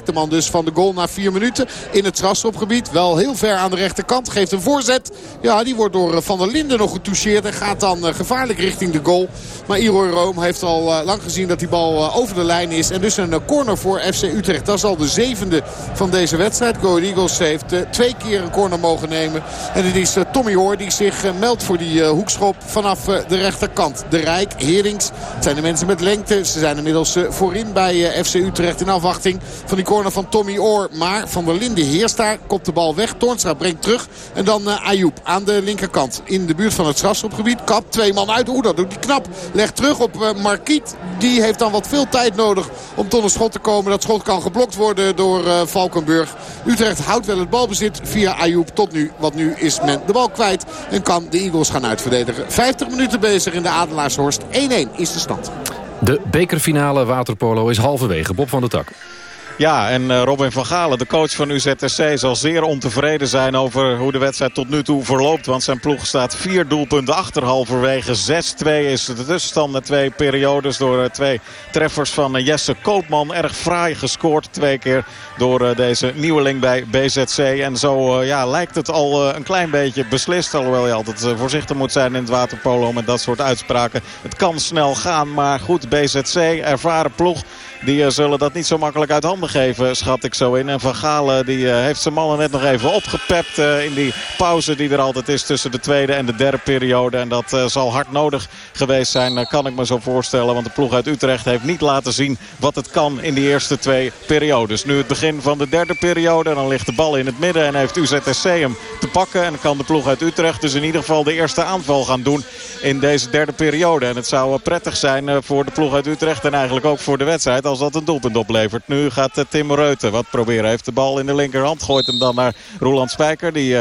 de man dus van de goal na vier minuten. In het strafschopgebied. Wel heel ver aan de rechterkant. Geeft een voorzet. Ja, die wordt door Van der Linden nog getoucheerd. En gaat dan gevaarlijk richting de goal. Maar Iroy Room heeft al lang gezien dat die bal over de lijn is. En dus een corner voor FC Utrecht. Dat is al de zevende van deze wedstrijd. Go Eagles heeft twee keer een corner mogen nemen. En het is Tommy Hoor die zich meldt voor die hoekschop vanaf de rechterkant. De Rijk, Herings. Het zijn de mensen met lengte. Ze zijn inmiddels voorin bij FC Utrecht in afwachting van die corner van Tommy Oor. Maar Van der Linden heerst daar. Kopt de bal weg. Brengt terug. En dan uh, Ayoub aan de linkerkant. In de buurt van het strafschopgebied. Kap twee man uit. Oeh, dat doet hij knap. Legt terug op uh, Marquiet. Die heeft dan wat veel tijd nodig om tot een schot te komen. Dat schot kan geblokt worden door uh, Valkenburg. Utrecht houdt wel het balbezit via Ayoub tot nu. Want nu is men de bal kwijt. En kan de Eagles gaan uitverdedigen. 50 minuten bezig in de Adelaarshorst. 1-1 is de stand. De bekerfinale waterpolo is halverwege. Bob van der Tak. Ja, en Robin van Galen, de coach van UZTC, zal zeer ontevreden zijn over hoe de wedstrijd tot nu toe verloopt. Want zijn ploeg staat vier doelpunten achter halverwege. 6-2 is de tussenstand na twee periodes door twee treffers van Jesse Koopman. Erg fraai gescoord twee keer door deze nieuweling bij BZC. En zo ja, lijkt het al een klein beetje beslist. Alhoewel je altijd voorzichtig moet zijn in het waterpolo met dat soort uitspraken. Het kan snel gaan, maar goed, BZC, ervaren ploeg. Die zullen dat niet zo makkelijk uit handen geven, schat ik zo in. En Van Galen die, uh, heeft zijn mannen net nog even opgepept in die pauze die er altijd is tussen de tweede en de derde periode. En dat zal hard nodig geweest zijn, kan ik me zo voorstellen. Want de ploeg uit Utrecht heeft niet laten zien wat het kan in die eerste twee periodes. Nu het begin van de derde periode. Dan ligt de bal in het midden en heeft UZSC hem te pakken. En kan de ploeg uit Utrecht dus in ieder geval de eerste aanval gaan doen in deze derde periode. En het zou prettig zijn voor de ploeg uit Utrecht en eigenlijk ook voor de wedstrijd als als dat een doelpunt oplevert. Nu gaat Tim Reuten wat proberen. Heeft de bal in de linkerhand. Gooit hem dan naar Roland Spijker. Die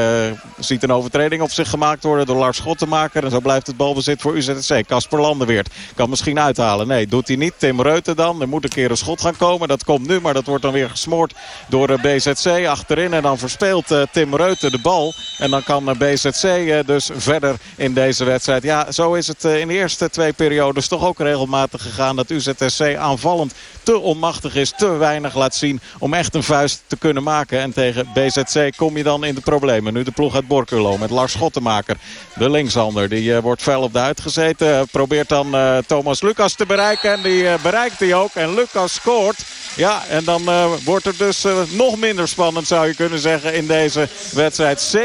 ziet een overtreding op zich gemaakt worden door Lars Schottenmaker. En zo blijft het balbezit voor UZC. Kasper Landenweert kan misschien uithalen. Nee, doet hij niet. Tim Reuten dan. Er moet een keer een schot gaan komen. Dat komt nu, maar dat wordt dan weer gesmoord door BZC achterin. En dan verspeelt Tim Reuten de bal. En dan kan BZC dus verder in deze wedstrijd. Ja, zo is het in de eerste twee periodes toch ook regelmatig gegaan. Dat UZSC aanvallend te onmachtig is. Te weinig laat zien om echt een vuist te kunnen maken. En tegen BZC kom je dan in de problemen. Nu de ploeg uit Borculo met Lars Schottenmaker. De linkshander. Die uh, wordt fel op de uitgezeten. Uh, probeert dan uh, Thomas Lucas te bereiken. En die bereikt hij ook. En Lucas scoort. Ja, en dan wordt het dus nog minder spannend zou je kunnen zeggen in deze wedstrijd.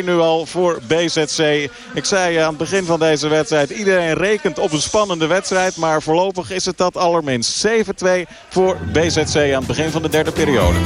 7-2 nu al voor BZC. Ik zei aan het begin van deze wedstrijd. Iedereen rekent op een spannende wedstrijd. Maar voorlopig is het dat allerminst. 7-2 voor BZC aan het begin van de derde periode.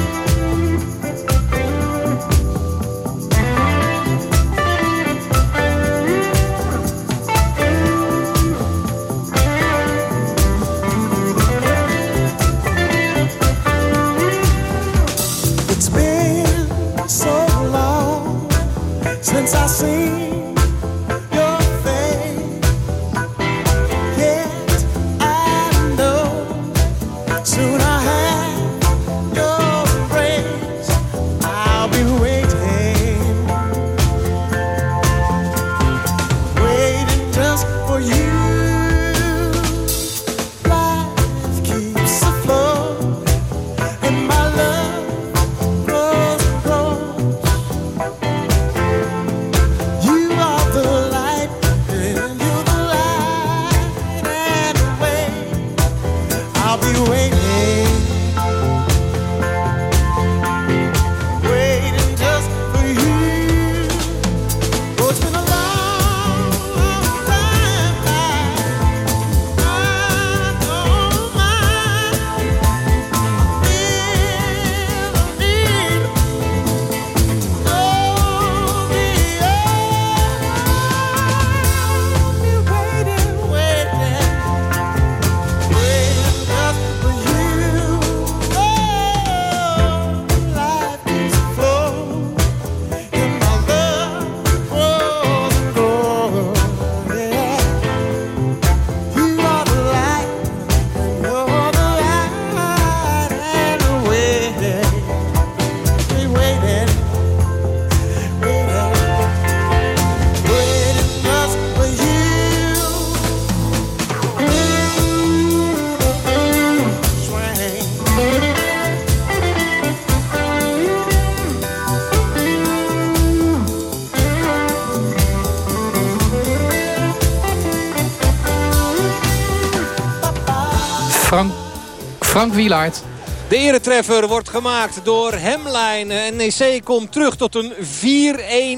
Frank Wielaert. De eretreffer wordt gemaakt door Hemlijn. NEC komt terug tot een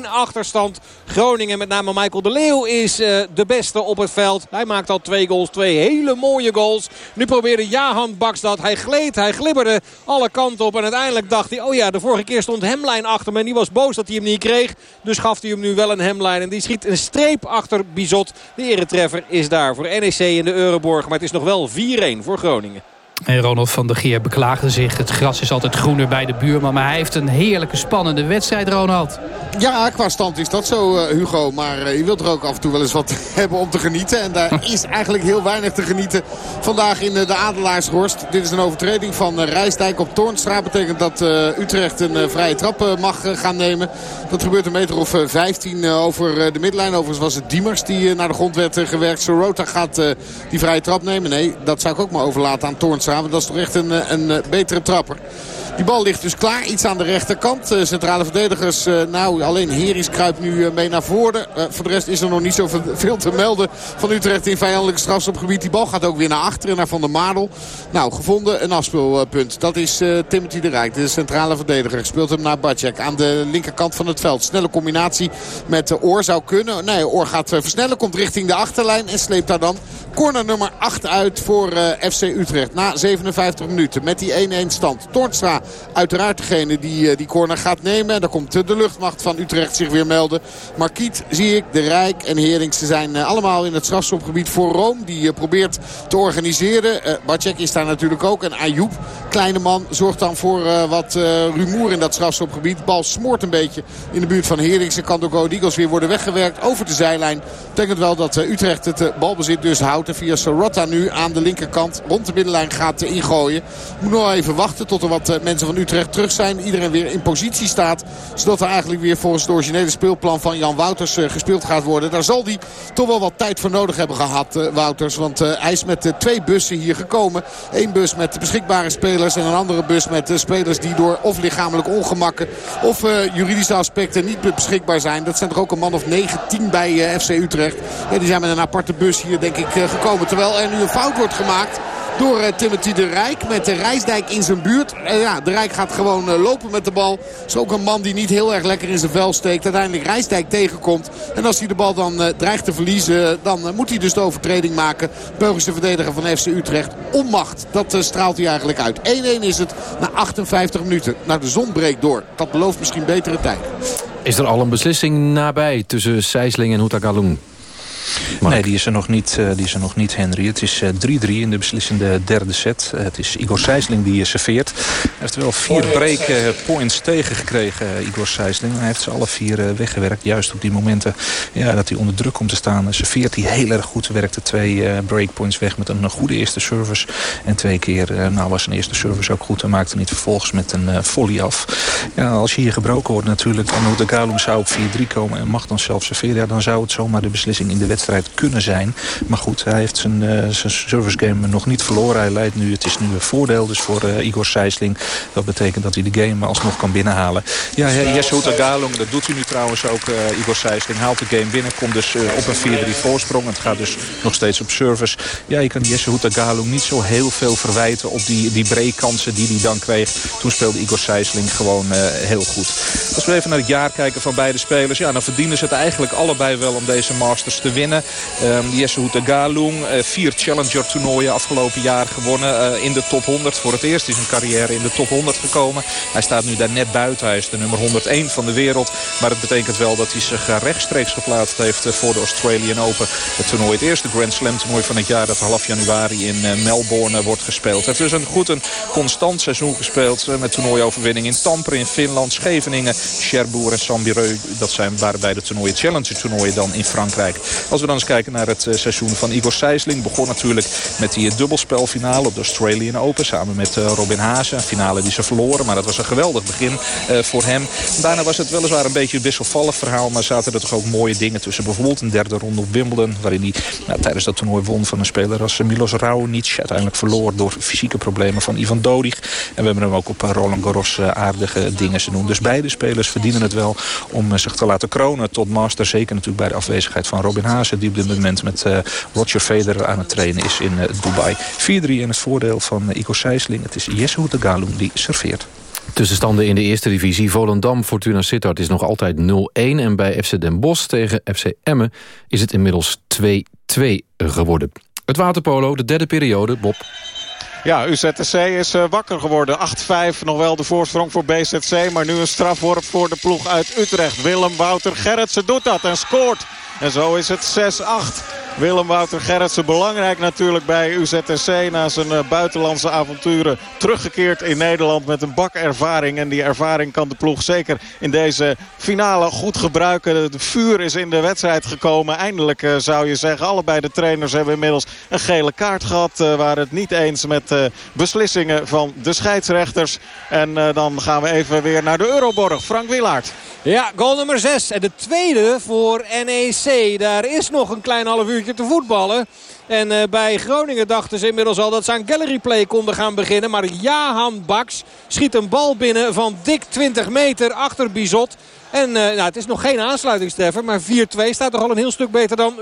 4-1 achterstand. Groningen, met name Michael de Leeuw, is eh, de beste op het veld. Hij maakt al twee goals, twee hele mooie goals. Nu probeerde Jahan Baks dat. Hij gleed, hij glibberde alle kanten op. En uiteindelijk dacht hij, oh ja, de vorige keer stond Hemlijn achter me. En die was boos dat hij hem niet kreeg. Dus gaf hij hem nu wel een Hemlijn. En die schiet een streep achter Bizot. De eretreffer is daar voor NEC in de Euroborg. Maar het is nog wel 4-1 voor Groningen. Ronald van der Geer beklaagde zich. Het gras is altijd groener bij de buurman. Maar hij heeft een heerlijke spannende wedstrijd, Ronald. Ja, qua stand is dat zo, eh, Hugo. Maar eh, je wilt er ook af en toe wel eens wat hebben om te genieten. En daar is eigenlijk heel weinig te genieten vandaag in eh, de Adelaarsrorst. Dit is een overtreding van Rijsdijk op Toornstra. Betekent dat Utrecht een vrije trap mag gaan nemen. Dat gebeurt een meter of eh, 15 eh, over de midlijn. Overigens was het Diemers die naar de grond werd gewerkt. Sorota gaat die vrije trap nemen. Nee, dat zou ik ook maar overlaten aan Toornstra. Want dat is toch echt een, eh, een eh, betere trapper. Die bal ligt dus klaar. Iets aan de rechterkant. Eh, centrale verdedigers. nou, alleen Heris kruipt nu mee naar voren. Voor de rest is er nog niet zoveel veel te melden van Utrecht in vijandelijk strafschopgebied. Die bal gaat ook weer naar achteren, naar Van der Madel. Nou, gevonden een afspeelpunt. Dat is Timothy de Rijk, de centrale verdediger. Speelt hem naar Bacek aan de linkerkant van het veld. Snelle combinatie met Oor zou kunnen. Nee, Oor gaat versnellen, komt richting de achterlijn en sleept daar dan Corner nummer 8 uit voor uh, FC Utrecht. Na 57 minuten met die 1-1 stand. Toornstra uiteraard degene die uh, die corner gaat nemen. En daar komt de luchtmacht van Utrecht zich weer melden. Markiet zie ik, De Rijk en Herings. Ze zijn allemaal in het strafschopgebied voor Rome. Die probeert te organiseren. Uh, Bacek is daar natuurlijk ook. En Ayoub, kleine man, zorgt dan voor wat rumoer in dat strafschopgebied. Bal smoort een beetje in de buurt van Herings. En kan door Go Eagles weer worden weggewerkt over de zijlijn. Betekent wel dat Utrecht het balbezit dus houdt. En via Sorotta nu aan de linkerkant rond de middenlijn gaat ingooien. Moet nog even wachten tot er wat mensen van Utrecht terug zijn. Iedereen weer in positie staat. Zodat er eigenlijk weer volgens het originele speelplan van Jan Wouters gespeeld gaat worden. Daar zal hij toch wel wat tijd voor nodig hebben gehad, Wouters. Want hij is met twee bussen hier gekomen. Eén bus met beschikbare spelers en een andere bus met spelers die door of lichamelijk ongemakken of juridische aspecten niet beschikbaar zijn. Dat zijn er ook een man of 19 bij FC Utrecht. Die zijn met een aparte bus hier denk ik gekomen. Terwijl er nu een fout wordt gemaakt door uh, Timothy de Rijk. Met de Rijsdijk in zijn buurt. Uh, ja, de Rijk gaat gewoon uh, lopen met de bal. Is ook een man die niet heel erg lekker in zijn vel steekt. Uiteindelijk Rijsdijk tegenkomt. En als hij de bal dan dreigt te verliezen. Dan moet hij dus de overtreding maken. Belgische verdediger van FC Utrecht. Onmacht. Dat straalt hij eigenlijk uit. 1-1 is het na 58 minuten. Nou, de zon breekt door. Dat belooft misschien betere tijd. Is er al een beslissing nabij tussen Sijsling en Nee, die is, er nog niet, uh, die is er nog niet, Henry. Het is 3-3 uh, in de beslissende derde set. Uh, het is Igor Sijsling die serveert. Hij heeft wel vier break points tegengekregen, Igor Sijsling. Hij heeft ze alle vier weggewerkt. Juist op die momenten ja, dat hij onder druk komt te staan. serveert hij heel erg goed. Werkte twee breakpoints weg met een goede eerste service. En twee keer nou, was zijn eerste service ook goed. En maakte niet vervolgens met een volley af. Ja, als je hier gebroken wordt natuurlijk. En de Galum zou op 4-3 komen en mag dan zelf serveren. Ja, dan zou het zomaar de beslissing in de wedstrijd kunnen zijn. Maar goed, hij heeft zijn, uh, zijn service game nog niet verloren. Hij leidt nu, het is nu een voordeel dus voor uh, Igor Sijsling. Dat betekent dat hij de game alsnog kan binnenhalen. Ja, Jesse Galung, dat doet hij nu trouwens ook. Uh, Igor Sijsling haalt de game binnen. Komt dus op een 4-3 voorsprong. Het gaat dus nog steeds op service. Ja, je kan Jesse Galung niet zo heel veel verwijten op die, die breekkansen die hij dan kreeg. Toen speelde Igor Sijsling gewoon heel goed. Als we even naar het jaar kijken van beide spelers. Ja, dan verdienen ze het eigenlijk allebei wel om deze Masters te winnen. Um, Jesse Galung, uh, vier Challenger toernooien afgelopen jaar gewonnen uh, in de top 100. Voor het eerst is zijn carrière in de top 100 gekomen. Hij staat nu daar net buiten. Hij is de nummer 101 van de wereld. Maar het betekent wel dat hij zich uh, rechtstreeks geplaatst heeft voor de Australian Open. Het toernooi, het eerste Grand Slam toernooi van het jaar dat half januari in Melbourne wordt gespeeld. Hij heeft dus een goed een constant seizoen gespeeld met toernooioverwinning in Tampere in Finland, Scheveningen, Cherbourg en Sambireu. Dat zijn, waren bij de toernooien Challenger toernooien dan in Frankrijk. We dan eens kijken naar het eh, seizoen van Igor Sijsling. Begon natuurlijk met die dubbelspelfinale op de Australian Open. Samen met eh, Robin Haase. Een finale die ze verloren. Maar dat was een geweldig begin eh, voor hem. Daarna was het weliswaar een beetje een wisselvallig verhaal. Maar zaten er toch ook mooie dingen tussen. Bijvoorbeeld een derde ronde op Wimbledon. Waarin hij nou, tijdens dat toernooi won van een speler als Milos Raonic. Uiteindelijk verloor door fysieke problemen van Ivan Dodig. En we hebben hem ook op Roland Garros aardige dingen te doen. Dus beide spelers verdienen het wel om zich te laten kronen tot master. Zeker natuurlijk bij de afwezigheid van Robin Haase. Die op dit moment met uh, Roger Federer aan het trainen is in uh, Dubai. 4-3 in het voordeel van uh, Igor Sijsling. Het is Jesse de Galung die serveert. Tussenstanden in de eerste divisie. Volendam, Fortuna Sittard is nog altijd 0-1. En bij FC Den Bosch tegen FC Emmen is het inmiddels 2-2 geworden. Het waterpolo, de derde periode, Bob. Ja, UZTC is uh, wakker geworden. 8-5, nog wel de voorsprong voor BZC. Maar nu een strafworp voor de ploeg uit Utrecht. Willem Wouter Gerritsen doet dat en scoort. En zo is het 6-8. Willem Wouter Gerritsen belangrijk natuurlijk bij UZTC. Na zijn uh, buitenlandse avonturen teruggekeerd in Nederland met een bak ervaring. En die ervaring kan de ploeg zeker in deze finale goed gebruiken. De vuur is in de wedstrijd gekomen. Eindelijk uh, zou je zeggen. Allebei de trainers hebben inmiddels een gele kaart gehad. Uh, waren het niet eens met beslissingen van de scheidsrechters. En dan gaan we even weer naar de Euroborg. Frank Wilaert. Ja, goal nummer 6. En de tweede voor NEC. Daar is nog een klein half uurtje te voetballen. En uh, bij Groningen dachten ze inmiddels al dat ze aan gallery play konden gaan beginnen. Maar Jahan Baks schiet een bal binnen van dik 20 meter achter Bizot. En uh, nou, het is nog geen aansluitingstreffer. Maar 4-2 staat toch al een heel stuk beter dan 4-0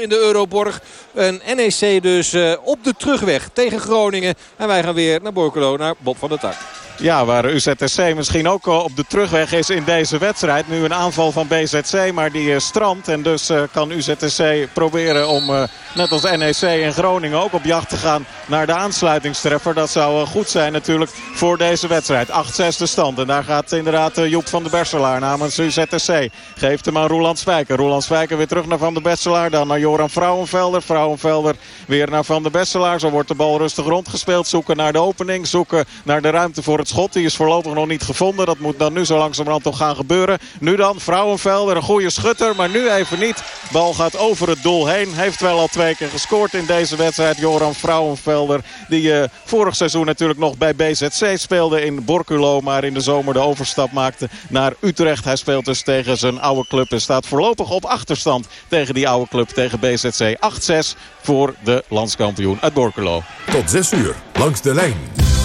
in de Euroborg. Een NEC dus uh, op de terugweg tegen Groningen. En wij gaan weer naar Borculo, naar Bob van der Tak. Ja, waar UZTC misschien ook eh, op de terugweg is in deze wedstrijd. Nu een aanval van BZC, maar die is strand. En dus uh, kan UZTC proberen om, uh, net als NEC in Groningen, ook op jacht te gaan naar de aansluitingstreffer. Dat zou goed zijn natuurlijk voor deze wedstrijd. 8-6 de stand. En daar gaat inderdaad Joep van der Berselaar namens UZTC. Geeft hem aan Roland Spijker. Roland Spijker weer terug naar Van der Berselaar. Dan naar Joran Vrouwenvelder. Vrouwenvelder weer naar Van der Berselaar. Zo wordt de bal rustig rondgespeeld. Zoeken naar de opening. Zoeken naar de ruimte voor het schot. Die is voorlopig nog niet gevonden. Dat moet dan nu zo langzamerhand toch gaan gebeuren. Nu dan Vrouwenvelder, een goede schutter. Maar nu even niet. Bal gaat over het doel heen. Heeft wel al twee keer gescoord in deze wedstrijd. Joran Vrouwenvelder. Die uh, vorig seizoen natuurlijk nog bij BZC speelde in Borculo. Maar in de zomer de overstap maakte naar Utrecht. Hij speelt dus tegen zijn oude club. En staat voorlopig op achterstand tegen die oude club. Tegen BZC 8-6 voor de landskampioen uit Borculo. Tot 6 uur langs de lijn.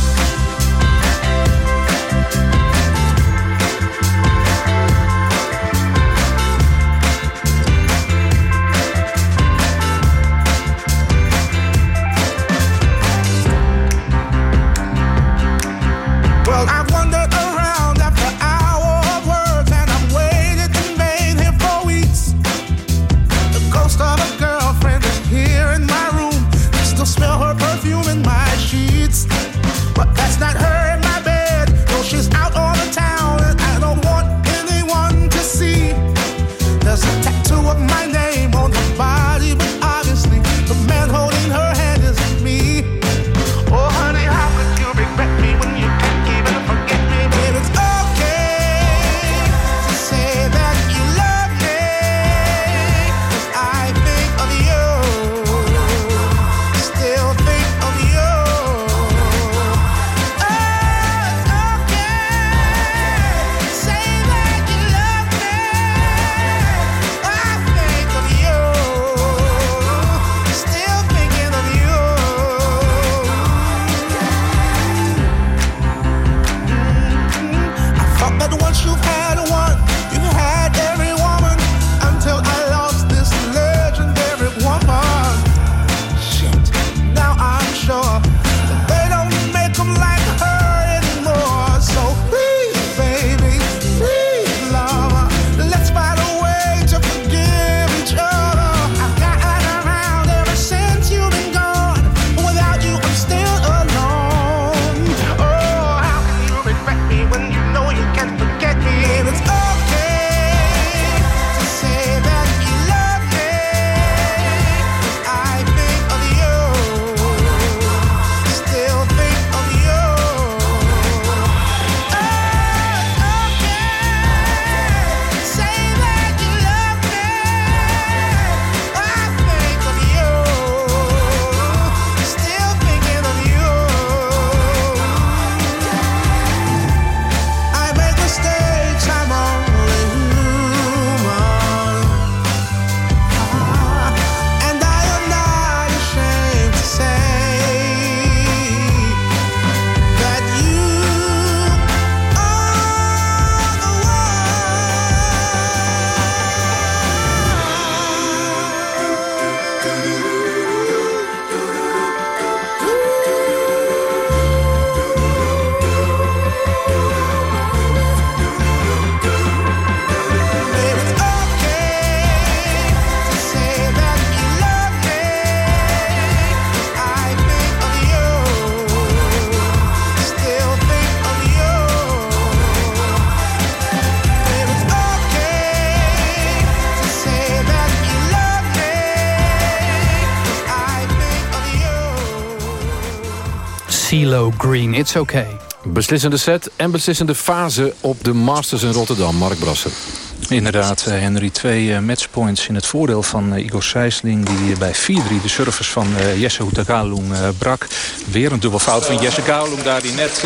CeeLo Green, It's Okay. Beslissende set en beslissende fase op de Masters in Rotterdam. Mark Brasser. Inderdaad, Henry. Twee uh, matchpoints in het voordeel van uh, Igor Sijsling... die bij 4-3 de service van Jesse Houtagalung brak. Weer een dubbelfout van Jesse Galung daar die net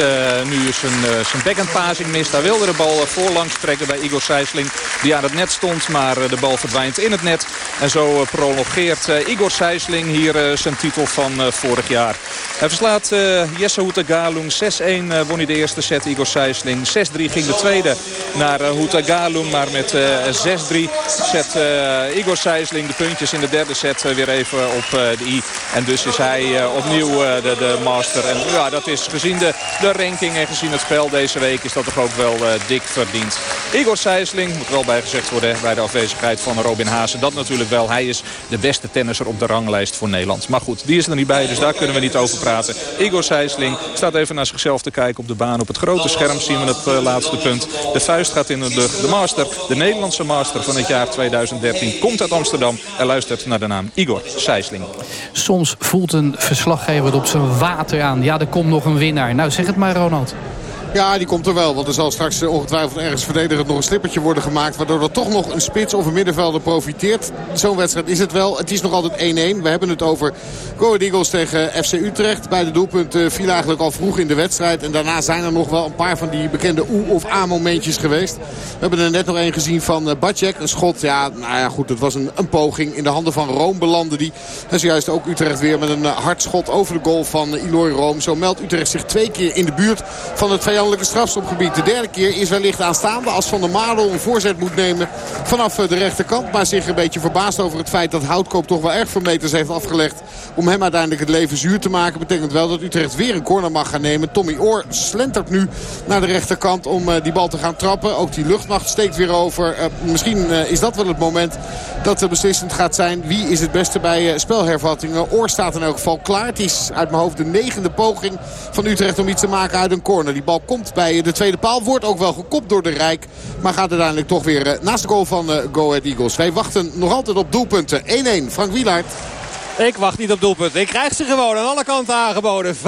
nu zijn, zijn backhandpasing mist. Daar wilde de bal voorlangs trekken bij Igor Sijsling... die aan het net stond, maar de bal verdwijnt in het net. En zo prolongeert Igor Sijsling hier zijn titel van vorig jaar. Hij verslaat Jesse Houtagalung 6-1 won hij de eerste set Igor Sijsling. 6-3 ging de tweede naar Houtagalung, maar met met 6-3 zet Igor Sijsling de puntjes in de derde set weer even op de i. En dus is hij opnieuw de, de master. En ja, dat is gezien de, de ranking en gezien het spel deze week is dat toch ook wel dik verdiend. Igor Sijsling, moet wel bijgezegd worden bij de afwezigheid van Robin Haase. Dat natuurlijk wel. Hij is de beste tennisser op de ranglijst voor Nederland. Maar goed, die is er niet bij, dus daar kunnen we niet over praten. Igor Sijsling staat even naar zichzelf te kijken op de baan. Op het grote scherm zien we het laatste punt. De vuist gaat in de lucht. De master, de Nederlandse master van het jaar 2013, komt uit Amsterdam. En luistert naar de naam Igor Sijsling. Soms voelt een verslaggever op zijn water aan. Ja, er komt nog een winnaar. Nou, zeg het maar, Ronald. Ja, die komt er wel. Want er zal straks eh, ongetwijfeld ergens verdedigend nog een slippertje worden gemaakt. Waardoor er toch nog een spits of een middenvelder profiteert. Zo'n wedstrijd is het wel. Het is nog altijd 1-1. We hebben het over Go Eagles tegen FC Utrecht. Beide doelpunten viel eigenlijk al vroeg in de wedstrijd. En daarna zijn er nog wel een paar van die bekende O- of A-momentjes geweest. We hebben er net nog één gezien van uh, Bacek. Een schot, ja, nou ja goed, het was een, een poging. In de handen van Room belandde die. En zojuist ook Utrecht weer met een uh, hard schot over de goal van Eloy Room. Zo meldt Utrecht zich twee keer in de buurt van het vijandelijke. De derde keer is wellicht aanstaande als Van der Marel een voorzet moet nemen vanaf de rechterkant. Maar zich een beetje verbaasd over het feit dat Houtkoop toch wel erg veel meters heeft afgelegd. Om hem uiteindelijk het leven zuur te maken. Betekent wel dat Utrecht weer een corner mag gaan nemen. Tommy Oor slentert nu naar de rechterkant om uh, die bal te gaan trappen. Ook die luchtmacht steekt weer over. Uh, misschien is dat wel het moment dat er beslissend gaat zijn. Wie is het beste bij spelhervattingen? Oor staat in elk geval klaar. Het is uit mijn hoofd de negende poging van Utrecht om iets te maken uit een corner. Die bal komt bij de tweede paal. Wordt ook wel gekopt door de Rijk. Maar gaat uiteindelijk toch weer naast de goal van Go Ahead Eagles. Wij wachten nog altijd op doelpunten. 1-1 Frank Wielaert. Ik wacht niet op doelpunt. Ik krijg ze gewoon aan alle kanten aangeboden. 5-2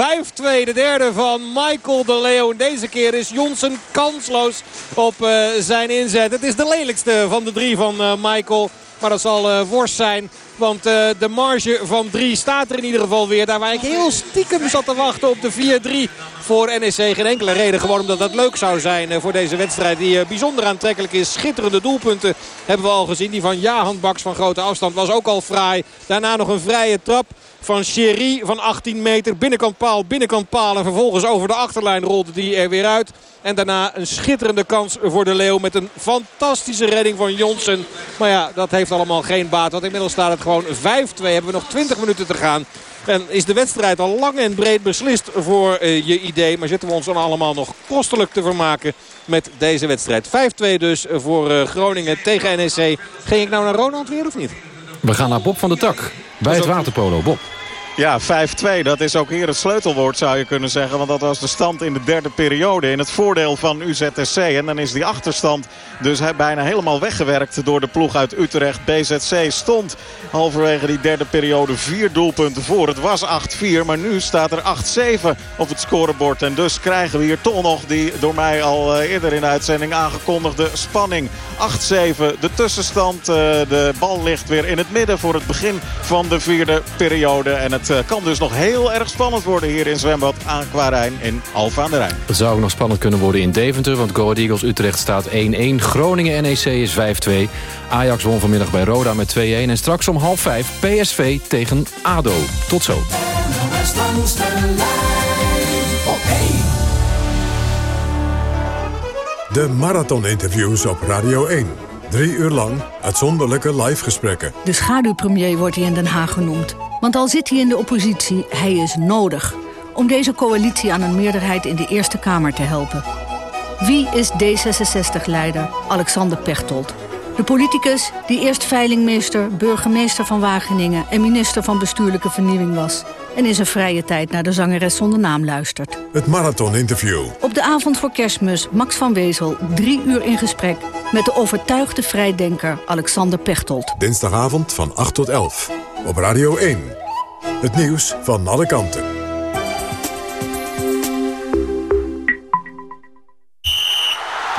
de derde van Michael de Leeuw. Deze keer is Jonsen kansloos op uh, zijn inzet. Het is de lelijkste van de drie van Michael. Maar dat zal uh, worst zijn. Want uh, de marge van 3 staat er in ieder geval weer. Daar waar ik heel stiekem zat te wachten op de 4-3 voor NEC. Geen enkele reden. Gewoon omdat dat leuk zou zijn uh, voor deze wedstrijd. Die bijzonder aantrekkelijk is. Schitterende doelpunten hebben we al gezien. Die van Jahan Baks van grote afstand was ook al fraai. Daarna nog een vrije trap van Sherry van 18 meter. Binnenkant paal, binnenkant paal. En vervolgens over de achterlijn rolde die er weer uit. En daarna een schitterende kans voor de Leeuw. Met een fantastische redding van Jonsen. Maar ja, dat heeft allemaal geen baat. Want inmiddels staat het gewoon 5-2. Hebben we nog 20 minuten te gaan. En is de wedstrijd al lang en breed beslist voor uh, je idee. Maar zitten we ons dan allemaal nog kostelijk te vermaken met deze wedstrijd. 5-2 dus voor uh, Groningen tegen NEC. Ging ik nou naar Ronald weer of niet? We gaan naar Bob van der Tak. Bij het waterpolo. Bob. Ja, 5-2. Dat is ook hier het sleutelwoord zou je kunnen zeggen. Want dat was de stand in de derde periode. In het voordeel van UZSC. En dan is die achterstand dus bijna helemaal weggewerkt door de ploeg uit Utrecht. BZC stond halverwege die derde periode vier doelpunten voor. Het was 8-4, maar nu staat er 8-7 op het scorebord. En dus krijgen we hier toch nog die door mij al eerder in de uitzending aangekondigde spanning. 8-7 de tussenstand. De bal ligt weer in het midden voor het begin van de vierde periode. En het het kan dus nog heel erg spannend worden hier in zwembad Aquarijn in Alfa aan de Rijn. Het zou ook nog spannend kunnen worden in Deventer, want Go Ahead Eagles Utrecht staat 1-1. Groningen NEC is 5-2. Ajax won vanmiddag bij Roda met 2-1. En straks om half 5 PSV tegen ADO. Tot zo. De marathon-interviews op Radio 1. Drie uur lang uitzonderlijke live gesprekken. De schaduwpremier wordt hij in Den Haag genoemd. Want al zit hij in de oppositie, hij is nodig... om deze coalitie aan een meerderheid in de Eerste Kamer te helpen. Wie is D66-leider Alexander Pechtold? De politicus die eerst veilingmeester, burgemeester van Wageningen... en minister van Bestuurlijke Vernieuwing was... en in zijn vrije tijd naar de zangeres zonder naam luistert. Het marathon-interview. Op de avond voor kerstmis Max van Wezel drie uur in gesprek... met de overtuigde vrijdenker Alexander Pechtold. Dinsdagavond van 8 tot 11. Op Radio 1. Het nieuws van alle kanten.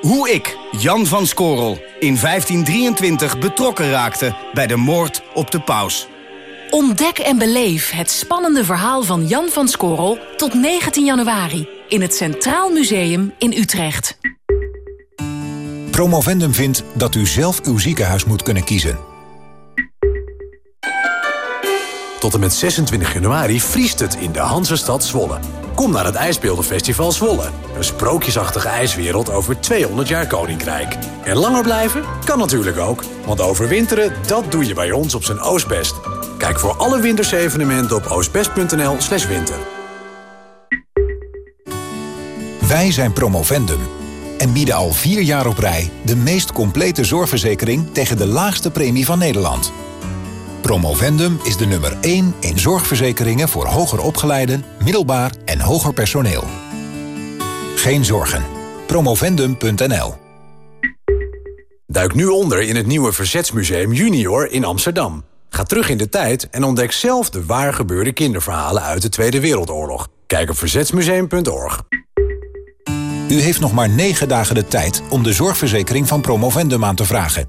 Hoe ik, Jan van Skorrel, in 1523 betrokken raakte bij de moord op de paus. Ontdek en beleef het spannende verhaal van Jan van Scorel tot 19 januari in het Centraal Museum in Utrecht. Promovendum vindt dat u zelf uw ziekenhuis moet kunnen kiezen. Tot en met 26 januari vriest het in de Hansestad Zwolle. Kom naar het IJsbeeldenfestival Zwolle. Een sprookjesachtige ijswereld over 200 jaar koninkrijk. En langer blijven? Kan natuurlijk ook. Want overwinteren, dat doe je bij ons op zijn Oostbest. Kijk voor alle wintersevenementen op oostbest.nl slash winter. Wij zijn Promovendum en bieden al vier jaar op rij... de meest complete zorgverzekering tegen de laagste premie van Nederland. Promovendum is de nummer 1 in zorgverzekeringen voor hoger opgeleiden, middelbaar en hoger personeel. Geen zorgen. Promovendum.nl Duik nu onder in het nieuwe Verzetsmuseum Junior in Amsterdam. Ga terug in de tijd en ontdek zelf de waar gebeurde kinderverhalen uit de Tweede Wereldoorlog. Kijk op verzetsmuseum.org. U heeft nog maar 9 dagen de tijd om de zorgverzekering van Promovendum aan te vragen.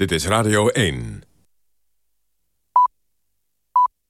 Dit is Radio 1.